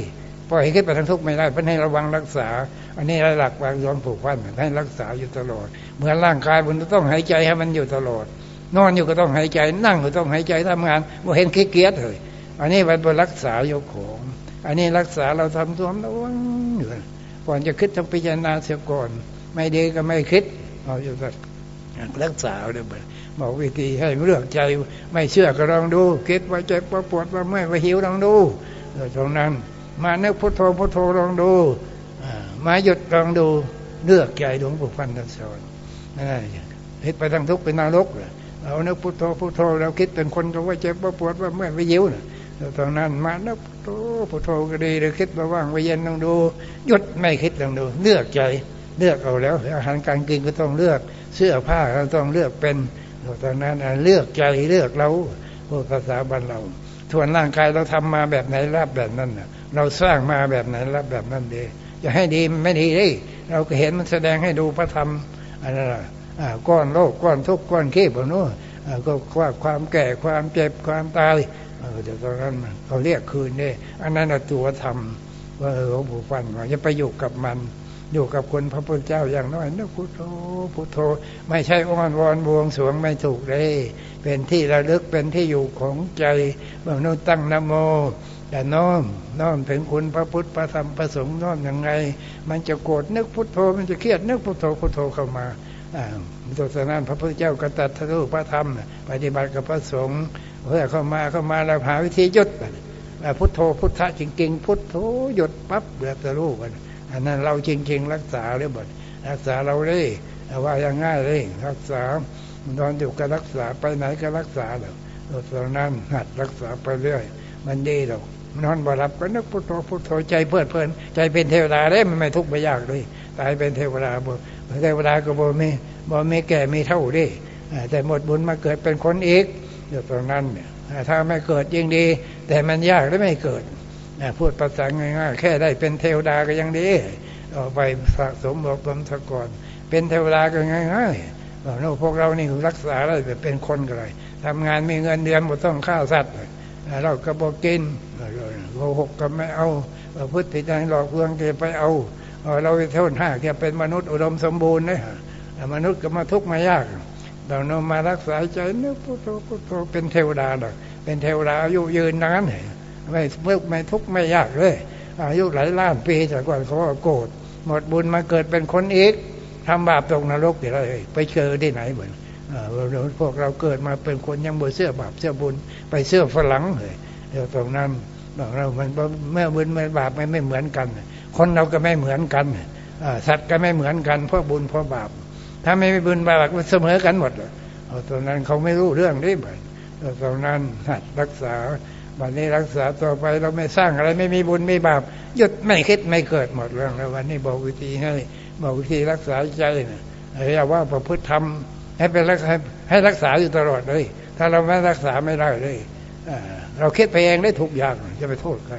ปล่อยให้คิดไปทั้งทุกข์ไม่ได้เพราะให้ระวังรักษา อันนี้หลักวางยอมผูกพันให้รักษาอยู่ตลอด เหมือนร่างกายมันต้องหายใจให้มันอยู่ตลอด นอนอยู่ก็ต้องหายใจนั่งก็ต้องหายใจทำงานว่าเห็นขี้เกียจเลย อันนี้มันเป็นรักษาโยของ อันนี้รักษาเราทำตัวระวังอยู่ก่อนจะคิดต้องพิจารณาเสียก่อน ไม่ดีก็ไม่คิดเอาอยู่แบบรักษาเดี๋ย บอกวิธีให้เลือกใจไม่เชื่อก็ลองดูคิดว่าเจ็บว่าปวดว่าเมื่อยว่าหิวลองดูตรงนั้น มานึกพุทโธพุทโธลองดูมาหยุดลองดูเลือกใจหลวงปู่ฟันท่านสอนคิดไปทางทุกข์เป็นนรกเรานึกพุทโธพุทโธเราคิดเป็นคนก็ว่าเจ็บว่าปวดว่าเมื่อยว่าหิวนะตรงนั้นมานึกพุทโธพุทโธก็ดีหรือคิดว่าว่างว่าเย็นลองดูหยุดไม่คิดลองดู เลือกใจเลือกเอาแล้วอาหารการกินก็ต้องเลือก เสื้อผ้าเราต้องเลือกเป็น ตอนนั้นเลือกใจเลือกเราพูดภาษาบ้านเราส่วนร่างกายเราทำมาแบบไหนรับแบบนั้นน่ะ เราสร้างมาแบบไหนรับแบบนั้นดีจะให้ดีไม่ดีดิเราก็เห็นมันแสดงให้ดูพระธรรมอันนั้นก้อนโลกก้อนทุกข์ก้อนขี้พวกนู้นก็ว่าความแก่ความเจ็บความตายเออแต่ตอนนั้นเขาเรียกคืนนี่อันนั้นตัวธรรมว่าหลวงปู่ฟันว่าจะไปอยู่กับมัน อยู่กับคนพระพุทธเจ้าอย่างน้อยนึกพุทโธพุทโธ ไม่ใช่อ้อนวอนบวงสวงไม่ถูกเลย เป็นที่ระลึกเป็นที่อยู่ของใจเมื่อนู้ตั้งนโมแต่น้อมน้อมถึงคุณพระพุทธพระธรรมพระสงฆ์น้อมยังไง มันจะโกรธนึกพุทโธ มันจะเครียดนึกพุทโธพุทโธเข้ามาอ่าตัวสนั้นพระพุทธเจ้าก็ตัดทะลุพระธรรม ปฏิบัติกับพระสงฆ์เพื่อเข้ามาเข้ามาแล้วหาวิธียุดพุทโธพุทธะจริงๆ พุทโธหยุดปั๊บเดือดทะลุกัน อันนั้นเราจริง ๆ รักษาเลยบดรักษาเราเลยว่าย่างง่ายเลยรักษานอนอยู่ก็รักษาไปไหนก็รักษาแล้วตอนนั้นหัดรักษาไปเรื่อย มันดีหรอกนอนบ่หลับก็นึกพุทโธพุทโธใจเพลิดเพลินใจเป็นเทวดาได้มันไม่ทุกข์ไม่ยากเลยตายเป็นเทวดาบ่เทวดาก็บ่ม่บ่ไม่แก่ไม่เท่าดิแต่หมดบุญมาเกิดเป็นคนอีกเดี๋ยวตรงนั้นเนี่ยถ้าไม่เกิดยิ่งดี แต่มันยากและไม่เกิด พูดภาษาง่ายๆ แค่ได้เป็นเทวดาก็ยังดี ออกไปสะสมบอกตนสะก่อน เป็นเทวดาก็ง่ายๆเราพวกเรานี่รักษาอะไรแบบเป็นคนก็เลยทำงานมีเงินเดือนหมดต้องฆ่าสัตว์เราก็บอกกินโกหกก็ไม่เอาพฤติกรรมหลอกลวงแกไปเอาเราไปโทษห้าแกเป็นมนุษย์อุดมสมบูรณ์นะมนุษย์ก็มาทุกข์มายากเราเนมารักษาใจนึกพุทโธพุทโธเป็นเทวดาหรอกเป็นเทวดาอายุยืนนั้น ไม่เมื่อไม่ทุกข์ไม่ยากเลย อายุหลายล้านปีแต่ก่อนเขาโกรธหมดบุญมาเกิดเป็นคนอีกทำบาปตกนรกเดี๋ยวเราไปเจอที่ไหนเหมือนพวกเราเกิดมาเป็นคนยังบนเสื้อบาปเสื้อบุญไปเสื้อฝรั่งเลยเดี๋ยวตรงนั้นเรามันเมื่อบุญเมื่อบาปไม่ไม่เหมือนกัน คนเราก็ไม่เหมือนกันสัตว์ก็ไม่เหมือนกันเพราะบุญเพราะบาป ถ้าไม่มีบุญบาปมันเสมอกันหมดเอาตรงนั้นเขาไม่รู้เรื่องนี้บ่ตรงนั้นหัดรักษา วันนี้รักษาต่อไปเราไม่สร้างอะไรไม่มีบุญไม่บาปหยุดไม่คิดไม่เกิดหมดเรื่องแล้ววันนี้บอกวิธีให้บอกวิธีรักษาใจนะเรียกว่าประพฤติธรรมให้เป็นรักให้ให้รักษาอยู่ตลอดเลย ถ้าเราไม่รักษาไม่ได้เลยเราคิดไปเองได้ทุกอย่างจะไปโทษใคร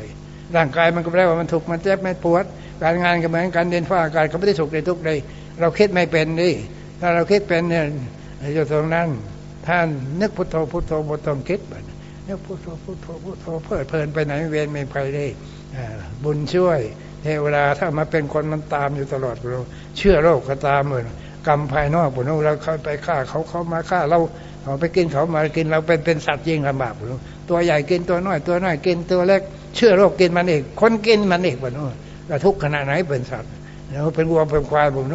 ร่างกายมันก็ไม่ได้ว่ามันถูกมันเจ็บไม่ปวด การงานก็เหมือนกันเดินฟ้าอากาศก็ไม่ได้สุขได้ทุกข์เลยเราคิดไม่เป็นนี่ถ้าเราคิดเป็นเนี่ยอยู่ตรงนั้นท่านนึกพุทโธพุทโธบต้องคิดแบบ นึกพุทโธพุทโธพุทโธเพลิดเพลินไปไหนเวียนไม่ไปได้บุญช่วยเทวดาถ้ามาเป็นคนมันตามอยู่ตลอดเราเชื่อโรคก็ตามเหมือนกรรมภายนอกปุโนเราเข้าไปฆ่าเขาเขามาฆ่าเราเขาไปกินเขามากินเราเป็นเป็นสัตว์ยิ่งลำบากปุโนตัวใหญ่กินตัวน้อยตัวน้อยกินตัวเล็ก เชื่อโรคกินมันเองคนกินมันเองปุโนกระทุกขนาดไหนเป็นสัตว์เราเป็นวัวเป็นควายปุโน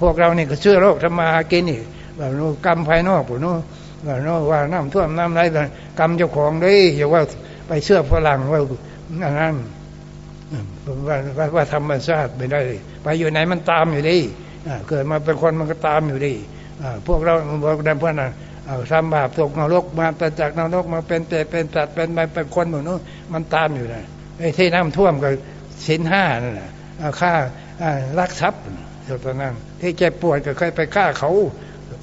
พวกเราเนี่ยก็เชื่อโรคทำมากินอีกบบนู้กรรมภายนอกปุ โนแบบนู้ว่าน้ำท่วมน้ำไรกรรมเจ้าของด้วยอย่าว่าไปเชื่อฝรั่งว่าอันนั้นว่าว่าว่าธรรมชาติไม่ได้ไปอยู่ไหนมันตามอยู่ดีเกิดมาเป็นคนมันก็ตามอยู่ดีพวกเราบอกได้เพื่อนนะทำบาปตกนรกมาแต่จากนรกมาเป็นเตเป็นสัตว์เป็นไปเป็นคนหมดนู้นมันตามอยู่นะไอ้ที่น้ำท่วมกับสินห้านั่นแหละฆ่ารักทรัพย์ตอนนั้นที่เจ็บปวดก็เคยไปฆ่าเขา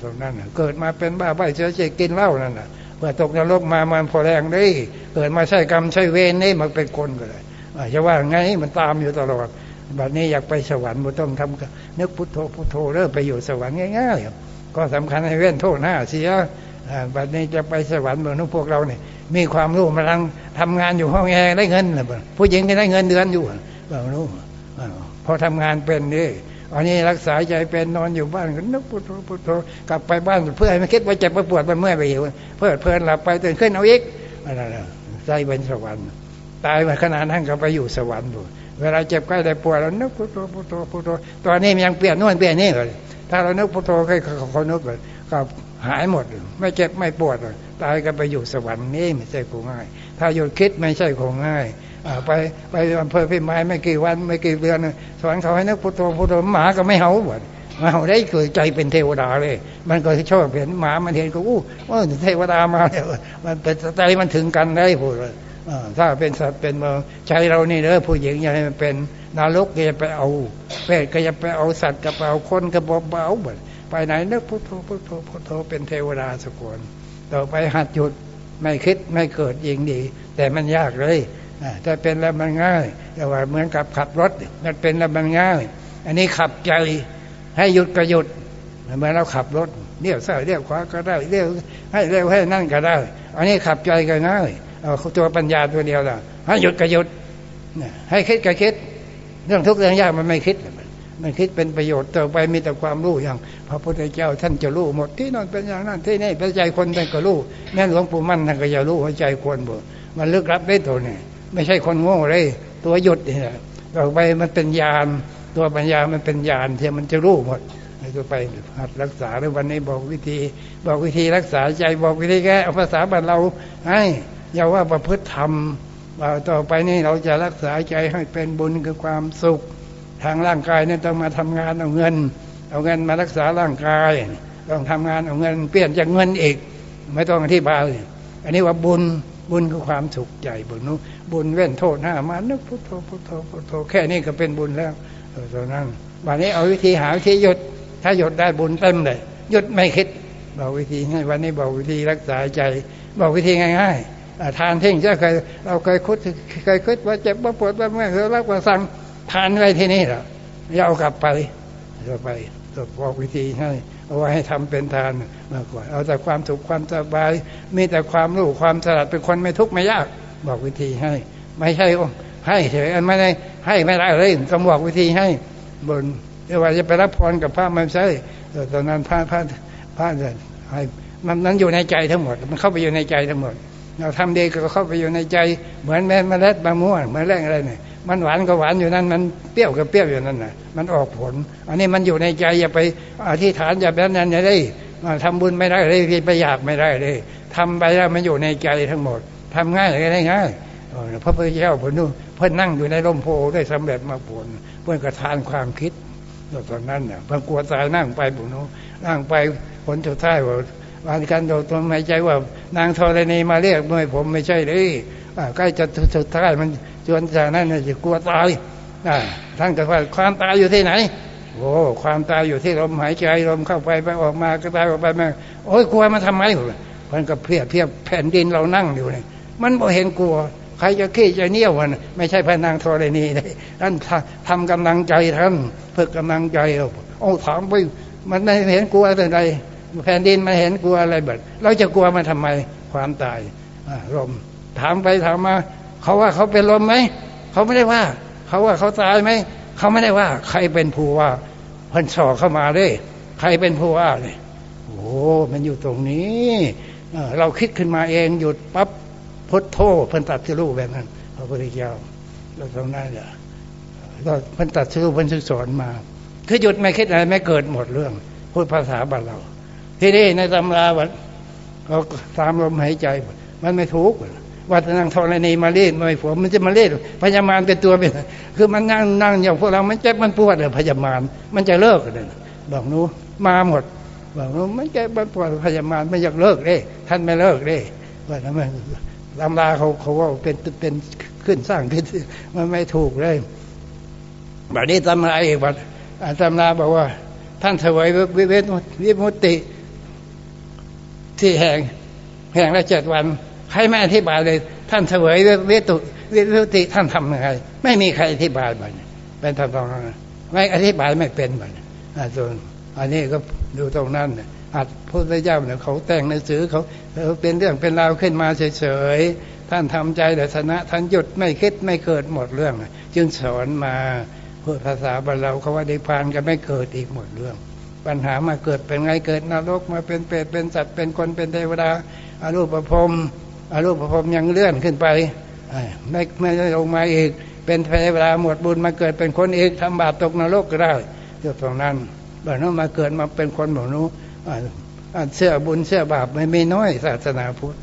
ตอนนั้นเกิดมาเป็นบ้าใบเชื้อเจกินเหล้านั่นน่ะเมื่อตกนรกมามันพอแรงได้เกิดมาใช้กรรมใช้เวรนี่มันเป็นคนก็เลยจะว่าไงมันตามอยู่ตลอดบัดนี้อยากไปสวรรค์มันต้องทำนึกพุทโธพุทโธเริ่มไปอยู่สวรรค์ง่ายๆก็สำคัญให้เว้นโทษหน้าเสียบัดนี้จะไปสวรรค์เหมือนพวกเราเนี่ยมีความรู้มาลังทำงานอยู่ห้องแอร์ได้เงินนะผู้หญิงก็ได้เงินเดือนอยู่เรารู้พอทำงานเป็นนี่ อันนี้รักษาใจเป็นนอนอยู่บ้านก็นึกพุทโธพุทโธกลับไปบ้านเพื่อให้ไม่คิดว่าจะไปปวดไปเมื่อยไปหิวเพื่อเพลินหลับไปตื่นขึ้นเอาอีกอะไรใจเป็นสวรรค์ตายมาขนาดนั้นก็ไปอยู่สวรรค์ดูเวลาเจ็บไข้ได้ปวดเรานึกพุทโธพุทโธพุทโธตอนนี้มันยังเปลี่ยนนู่นเปลี่ยนนี่เลยถ้าเรานึกพุทโธให้เขานึกเลยก็หายหมด ไม่เจ็บไม่ปวดตายก็ไปอยู่สวรรค์นี่ไม่ใช่ของง่าย ถ้าหยุดคิดไม่ใช่ของง่าย ไปไปอำเภอพิมายไม่กี่วันไม่กี่เดือนสอนเขาให้นึกพุทโธพุทโธหมาก็ไม่เห่าหมดมาเห่าได้เกิดใจเป็นเทวดาเลย มันก็ชอบเห็นหมามันเห็นก็อู้ว่าเทวดามาแล้วมันเป็นใจมันถึงกันได้พูดเลยถ้าเป็นสัตว์เป็นเมืองใจเรานี่เด้อผู้หญิงอย่าให้มันเป็นนรกก็จะไปเอาเปรตก็จะไปเอาสัตว์ก็ไปเอาคนก็บอกเบาหมือนไปไหนนึกพุทโธพุทโธพุทโธเป็นเทวดาสกุลต่อไปหัดหยุดไม่คิดไม่เกิดยิงดี แต่มันยากเลย ถ้าเป็นแล้วมันง่าย แต่ว่าเหมือนกับขับรถมันเป็นแล้วมันง่าย อันนี้ขับใจให้หยุดก็หยุดเหมือนเราขับรถเลี้ยวซ้ายเลี้ยวขวาก็ได้เลี้ยวให้เลี้ยวให้นั่นก็ได้ อันนี้ขับใจก็ง่ายเอาตัวปัญญาตัวเดียวล่ะให้หยุดก็หยุดให้คิดก็คิด เรื่องทุกเรื่องยากมันไม่คิดมันคิดเป็นประโยชน์ต่อไปมีแต่ความรู้อย่าง พระพุทธเจ้าท่านจะรู้หมดที่นั่นเป็นอย่างนั้นที่นี่พระใจคนท่านก็รู้แม่หลวงปู่มั่นท่านก็จะรู้หัวใจคนบ่มันลึกลับได้ตัวเนี่ย ไม่ใช่คนโง่เลย ตัวหยุดเนี่ยต่อไปมันเป็นญาณตัวปัญญามันเป็นญาณที่มันจะรู้หมดตัวไปหัดรักษาในวันนี้บอกวิธี บอกวิธีรักษาใจบอกวิธีแก้เอาภาษาบ้านเราให้อย่าว่าประพฤติธรรมต่อไปนี่เราจะรักษาใจให้เป็นบุญคือความสุข ทางร่างกายนี่ต้องมาทำงานเอาเงิน เอาเงินมารักษาร่างกาย ต้องทำงานเอาเงินเปลี่ยนจากเงินอีก ไม่ต้องอธิบายอันนี้ว่าบุญ บุญคือความสุขใจบุญนู้บุญเว้นโทษหน้ามานึกพุทโธพุทโธพุทโธแค่นี้ก็เป็นบุญแล้วตอนนั้นวันนี้เอาวิธีหาวิธีหยุด ถ้าหยุดได้บุญเต็มเลยหยุดไม่คิดบอกวิธีให้วันนี้บอกวิธีรักษาใจ บอกวิธีง่ายๆทานทิ้งจะเคยเราเคยคุดเคยคิดว่าเจ็บว่าปวดว่าเมื่อยเรารักว่าสั่งทานไว้ที่นี่เหรออย่าเอากลับไปเราไปบอกวิธีให้ เอาไว้ให้ทำเป็นทานมากกว่าเอาแต่ความสุขความสบาย มีแต่ความรู้ความสลัดเป็นคนไม่ทุกข์ไม่ยาก บอกวิธีให้ ไม่ใช่ให้เฉยอันไม่ได้ให้ไม่ได้เลยต้องบอกวิธีให้บนเรียกว่าจะไปรับพรกับพระมันใช่ตอนนั้นพระพระพระจะให้มันนั้นอยู่ในใจทั้งหมด มันเข้าไปอยู่ในใจทั้งหมด เราทำดีก็เข้าไปอยู่ในใจ เหมือนแม่มเมล็ดมะม่วงเมะเล็ดอะไรเนี่ย มันหวานก็หวานอยู่นั่นมันเปรี้ยวก็เปรี้ยวอยู่นั่นน่ะมันออกผล อันนี้มันอยู่ในใจอย่าไปอธิษฐานอย่าแบบนั้นอย่าได้ทำบุญไม่ได้เลยไปอยากไม่ได้เลยทำไปแล้วมันอยู่ในใจทั้งหมดทำง่ายเลยได้ง่ายพระพุทธเจ้าผลนู่นเพื่อนนั่งอยู่ในร่มโพได้สำเร็จมาผล เพื่อนกระทานความคิดตอนนั้นเนี่ยพอกลัวตายนั่งไปบุญนู้นั่งไปผลสุดท้ายว่าวันกันโดดตัวไม่ใจว่านางธรณีมาเรียกหน่วยผมไม่ใช่เลย ใกล้จะสุดท้ายมันจนจากนั้นจะกลัวตายท่านก็ว่าความตายอยู่ที่ไหนโอ้ความตายอยู่ที่ลมหายใจลมเข้าไปไปออกมาก็ตายออกไปมาโอ้ยกลัวมาทำไมมันก็เพียบเพียบแผ่นดินเรานั่งอยู่เนี่ยมันบ่เห็นกลัว ใครจะขี้จะเนี้ยวมันไม่ใช่พระนางธรณีเลยท่านทำกำลังใจท่านเพื่อกำลังใจโอ้ถามไปมันไม่เห็นกลัวอะไรแผ่นดินมาเห็นกลัวอะไรแบบเราจะกลัวมันทำไมความตายลม ถามไปถามมา เขาว่าเขาเป็นลมไหม เขาไม่ได้ว่า เขาว่าเขาตายไหม เขาไม่ได้ว่า ใครเป็นผู้ว่าพันสอเข้ามาเลยใครเป็นผู้ว่าเลยโอ้มันอยู่ตรงนี้เราคิดขึ้นมาเองหยุดปั๊บพุทโธเพิ่นตัดสิรู้แบบนั้นพระพุทธเจ้าเราตรงนั้เนี่ยเราเพิ่นตัดสิรู้เพิ่นสอนมา คือหยุดไม่คิดอะไรไม่เกิดหมดเรื่อง พูดภาษาบ้านเรา ที่นี่ในตำราวัดเราตามลมหายใจ มันไม่ถูกข์ วัฒนังธรณีมาเล่นไม่ผมมันจะมาเล่นพยามารเป็นตัวเป็นคือมันนั่งนั่งอย่างพวกเรา มันเจ็บมันปวดเลยพยามารมันจะเลิกเลยบอกนู้มาหมดบอกนู้มันเจ็บมันปวดพยามารไม่อยากเลิกเลยท่านไม่เลิกเลยว่าทำไมตำราเขาเขาว่าเป็นเป็นขึ้นสร้างขึ้นมันไม่ถูกเลยแบบนี้ตำราเอกว่าตำราบอกว่า ท่านเสวยวิเวทวิมุตติที่แห่งแห่งละเจ็ดวัน ใครไม่อธิบายเลย ท่านเสวยวิตุวิมุตติท่านทำยังไงไม่มีใครอธิบายบ่เป็นทำตรงนั้นไม่อธิบายไม่เป็นบ่ส่วนอันนี้ก็ดูตรงนั้นอาจพระเจ้าเนี่ยเขาแต่งหนังสือเขาเป็นเรื่องเป็นราวขึ้นมาเฉยๆท่านทำใจแต่ชนะท่านหยุดไม่คิดไม่เกิดหมดเรื่อง จึงสอนมาพูดภาษาบาลเราเขาว่าได้พานก็ไม่เกิดอีกหมดเรื่อง ปัญหามาเกิดเป็นไงเกิดนรกมาเป็นเปรตเป็นสัตว์เป็นคนเป็นเทวดาอารูปประพม อารูปประพรมยังเลื่อนขึ้นไปไม่ไม่ได้ลงมาอีก เป็นเวดาหมดบุญมาเกิดเป็นคนอีกทำบาปตกนรกก็ได้เรื่องตรงนั้นแบบนั้นมาเกิดมาเป็นคนหมูนู้เสื้อบุญเสื้อบาปไม่ไมีน้อย ศาสนาพุทธ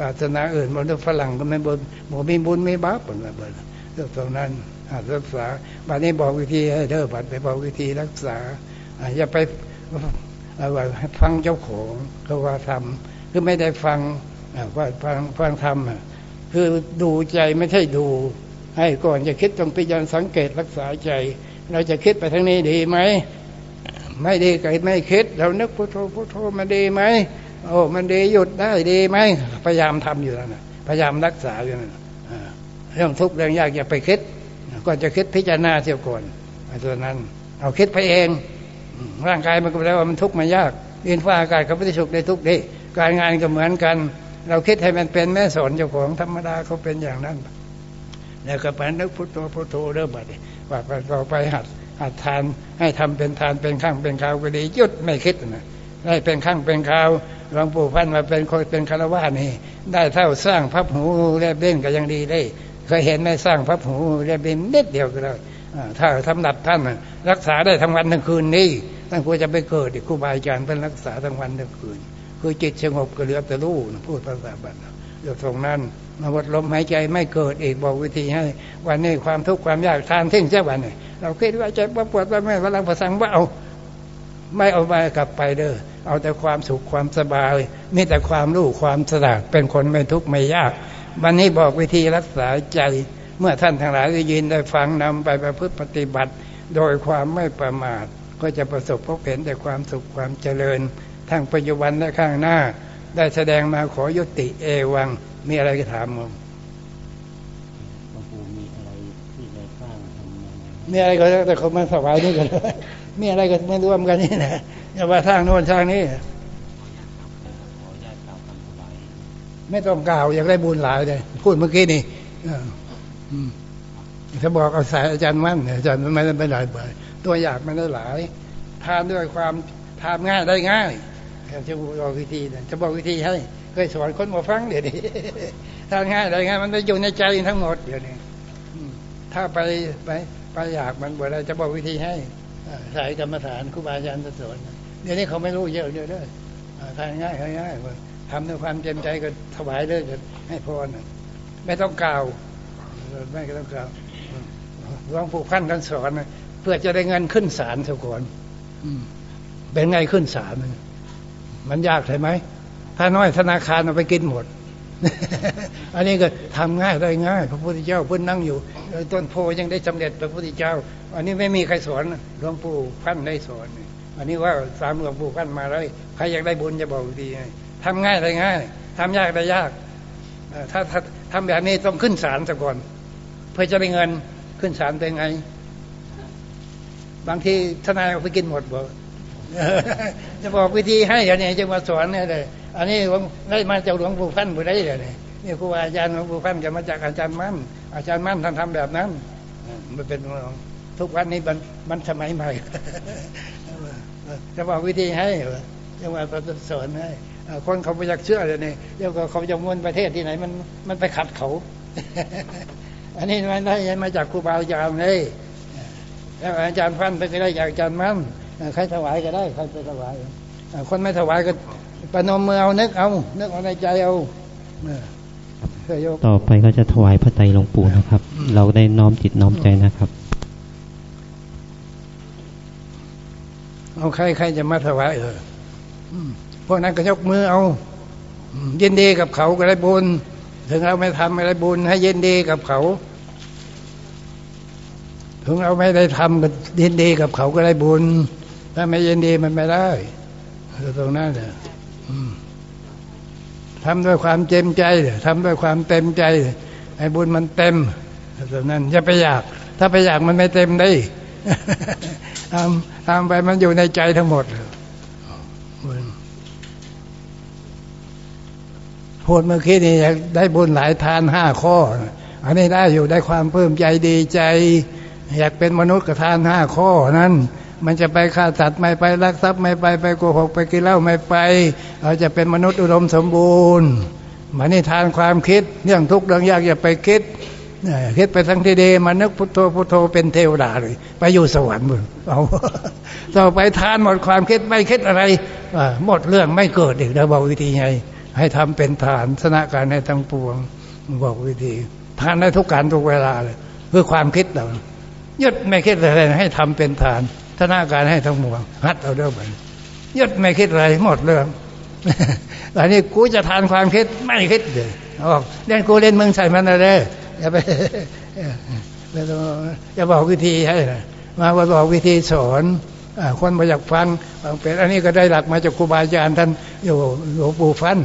ศาสนาอื่นบนฝรั่งก็ไม่บุญบอกมีบุญไม่บาปเหมือนกันเรื่องตรงนั้นรักษาบัดนี้บอกวิธีให้เด้อบัดไปบอกวิธีรักษาอย่าไปฟังเจ้าของเขาว่าทำคือไม่ได้ฟัง ว่าฟังฟังทำคือดูใจไม่ใช่ดู ให้ก่อนจะคิดต้องพิจารณาสังเกตรักษาใจ เราจะคิดไปทางนี้ดีไหมไม่ดีก็ไม่คิด เรานึกพุทโธพุทโธมันดีไหมโอ้มันดีหยุดได้ดีไหมพยายามทำอยู่นั่นพยายามรักษาอยู่นั่นเรื่องทุกข์เรื่องยากอย่าไปคิดก่อนจะคิดพิจารณาเสียก่อนตัวนั้น เอาคิดไปเอง ร่างกายมันก็แปลว่ามันทุกข์มันยากดินฟ้าอากาศก็ไม่ได้สุขได้ทุกข์ดีการงานก็เหมือนกัน เราคิดให้มันเป็นแม่สอนเจ้าของธรรมดาเขาเป็นอย่างนั้น แล้วก็ไปนึกพุทโธพุทโธเริ่มบัดว่าต่อไปหัดหัดทานให้ทำเป็นทานเป็นข้างเป็นข่าวก็ดียุดไม่คิดนะได้เป็นข้างเป็นข่าวหลวงปู่พันมาเป็นคนเป็นคารวะนี่ ได้เท่าสร้างพับหูแลบเล่นก็ยังดีได้เคยเห็นไหมสร้างพับหูแลบเล่นนิดเดียวก็ได้ถ้าทำหนับท่านรักษาได้ทั้งวันทั้งคืนนี่ท่านควรจะไปเกิดครูบาอาจารย์เป็นรักษาทั้งวันทั้งคืน คือจิตสงบก็เหลือแต่รู้พูดภาษาบัตรอยู่ตรงนั้นมาวัดลมหายใจไม่เกิดอีกบอกวิธีให้ วันนี้ความทุกข์ความยากทานทิ้งเช่วันนี้เราคิดว่าใจปวดว่าไม่ว่าลังประสังว่าเอา ไม่เอาไปกลับไปเด้อเอาแต่ความสุขความสบาย มีแต่ความรู้ความสลาดเป็นคนไม่ทุกข์ไม่ยาก วันนี้บอกวิธีรักษาใจ เมื่อท่านทั้งหลายได้ยินได้ฟังนำไปประพฤติปฏิบัติ โดยความไม่ประมาท ก็จะประสบพบเห็นแต่ความสุขความเจริญ ทั้งปัจจุบันและข้างหน้า ได้แสดงมาขอยุติเอวัง มีอะไรก็ถามผมมีอะไรก็แต่เขามาสบายนี่กันมีอะไรก็ไม่ร่วมกันนี่นะอย่าว่าทางโน้นทางนี้ไม่ต้องกล่าวอยากได้บุญหลายเลยพูดเมื่อกี้นี่ถ้าบอกเอาสายอาจารย์มั่นอาจารย์ไม่ได้ไม่หลายไปตัวอยากมันได้หลายทานด้วยความทำง่ายได้ง่าย จะบอกวิธีจะบอกวิธีให้เคยสอนคนมาฟังเดี๋ยวนี้ทานง่ายได้ง่ายมันจะอยู่ในใจทั้งหมดเดี๋ยวนี้ถ้าไปไปไปอยากมันบ่ได้จะบอกวิธีให้สายกรรมฐานครูบาอาจารย์สอนเดี๋ยวนี้เขาไม่รู้เยอะเยอะเลยทานง่ายง่ายทำด้วยความเต็มใจก็ถวายเลยให้พรไม่ต้องกล่าวไม่ต้องกล่าวหลวงปู่ขั้นกันสอนเพื่อจะได้เงินขึ้นศาลสักคนเป็นไงขึ้นศาล มันยากใช่ไหม ถ้าน้อยธนาคารเอาไปกินหมด อันนี้ก็ทำง่ายได้ง่าย พระพุทธเจ้าเพิ่นนั่งอยู่ต้นโพยังได้สำเร็จพระพุทธเจ้า อันนี้ไม่มีใครสอนหลวงปู่พันได้สอน อันนี้ว่าสามหลวงปู่พันมาเลยใครอยากได้บุญจะบอกดีทำง่ายได้ง่ายทำยากได้ยากถ้าทำแบบนี้ต้องขึ้นศาลซะก่อน เพื่อจะได้เงินขึ้นศาลเป็นไง บางทีทนายเอาไปกินหมดบอก จะบอกวิธีให้อย่างนี้จะมาสอนเนี่ยเลยอันนี้ได้มาจากหลวงปู่พันธ์บุได้เลยนี่ครูอาจารย์หลวงปู่พันธ์จะมาจากอาจารย์มั่นอาจารย์มั่นท่านทำแบบนั้นมันเป็นทุกวันนี้มันมันสมัยใหม่จะบอกวิธีให้จะมาสอนให้คนเขาไปอยากเชื่อเลยนี่เดี๋ยวเขาจะมวนประเทศที่ไหน มันมันไปขัดเขา อันนี้มันได้มาจากครูบาอาจารย์เลยแล้วอาจารย์พันธ์ไปได้จากอาจารย์มั่น ใครถวายก็ได้ใครไปถวายคนไม่ถวายก็ปนมมือเอานึกเอานึกเอาในใจเอาต่อไปก็จะถวายพระไตรหลวงปู่นะครับ เราได้น้อมจิตน้อมใจนะครับ เอาใครใครจะมาถวายเออพวกนั้นก็ยกมือเอายินดีกับเขาก็ได้บุญถึงเราไม่ทำอะไรบุญให้ยินดีกับเขา ถึงเราไม่ได้ทำก็ยินดีกับเขาก็ได้บุญ ถ้าไม่ยินดีมันไม่ได้ตรงนั้นเนี่ยทำด้วยความเต็มใจทำด้วยความเต็มใจไอ้บุญมันเต็มตรงนั้นอย่าไปอยาก ถ้าไปอยากมันไม่เต็มได้ทำทำไปมันอยู่ในใจทั้งหมดพูดเมื่อกี้นี่ได้บุญหลายทานห้าข้อ อันนี้ได้อยู่ได้ความเพิ่มใจดีใจ อยากเป็นมนุษย์กับทานห้าข้อนั้น มันจะไปฆ่าสัตว์ไม่ไปลักทรัพย์ไม่ไปไปโกหกไปกินเหล้าไม่ไป เราจะเป็นมนุษย์อุดมสมบูรณ์มานี่ทานความคิดเรื่องทุกข์เรื่องยากอย่าไปคิดคิดไปทั้งที่ดีมานึกพุทโธพุทโธเป็นเทวดาเลย ไปอยู่สวรรค์มึงเอาต่อไปทานหมดความคิดไม่คิดอะไรหมดเรื่องไม่เกิดอีกแล้วบอกวิธีไงให้ทำเป็นฐานชนะการให้ทั้งปวงบอกวิธีทานได้ทุกการทุกเวลาเลย เพื่อความคิดเรายึดไม่คิดอะไรให้ทำเป็นฐาน ธนาการให้ทั้งมวงฮัดเอาเรื่องมันยึดไม่คิดอะไรหมดเรื่องต่นี้กูจะทานความคิดไม่คิดเลยออกเล่นกูเล่นมึงใส่มันอะไรอย่าไปอย่าบอกวิธีให้นะมาบอกวิธีสอนคนมาจากฟังเป็นอันนี้ก็ได้หลักมาจากครูบาอาจารย์ท่านอยู่หลวงปู่ฟัน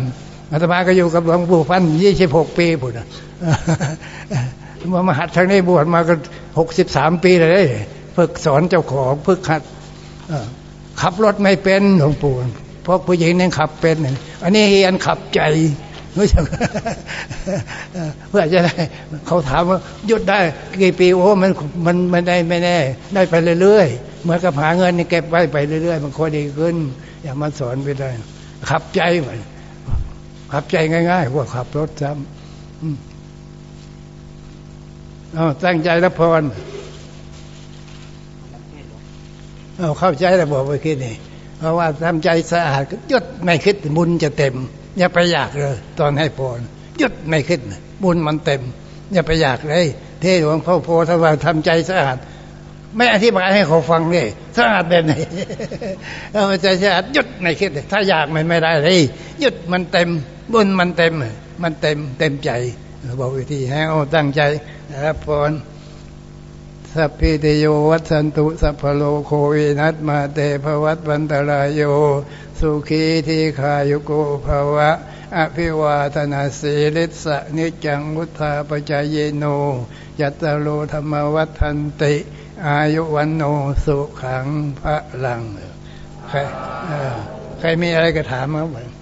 อาตมาก็อยู่กับหลวงปู่ฟันยี่สิบหกปีพุ่นมามาหัดทางนี้บวชมาก็หกสิบสามปีเลย ฝึกสอนเจ้าของฝึกขัดขับรถไม่เป็นหลวงปู่พวกผู้หญิงนี่ขับเป็น อันนี้เฮียนขับใจรู้จักเพื่อจะได้เขาถามว่าหยุดได้กี่ปีโอ้มันมันมันได้ไม่แน่ ได้ไปเรื่อยๆเหมือนกับหาเงินนี่เก็บไว้ไปเรื่อยๆมันค่อยดีขึ้น อย่ามาสอนไปได้ ขับใจเหมันขับใจง่ายๆว่าขับรถซ้ำเอตั้งใจรับพร เอาเข้าใจแล้วบอกไปคิดนี่เพราะว่าทำใจสะอาดหยุดไม่คิดบุญจะเต็ม อย่าไปอยากเลย ตอนให้พรหยุดไม่คิดบุญมันเต็ม อย่าไปอยากเลยเทหลวงพ่อโพธิว่าทำใจสะอาดไม่อธิบายให้เขาฟังเลยสะอาดแบบไหนเอาใจสะอาดหยุดไม่คิด ถ้าอยากมันไม่ได้เลยหยุดมันเต็ม บุญมันเต็ม มันเต็มเต็มใจบอกวิธีให้เอาตั้งใจรับพร สัพพิตโยวัชันตุสัพพโลโควินัสมาเตภวัตวันตรายโย สุขีทีขายุโกภวะ อภิวาทนาสีลิสะนิจังวุธาปจายโน ยัตโลธรรมวัฒนติ อายุวันโนสุขังพระลัง ใครใครมีอะไรก็ถามมาบ้าง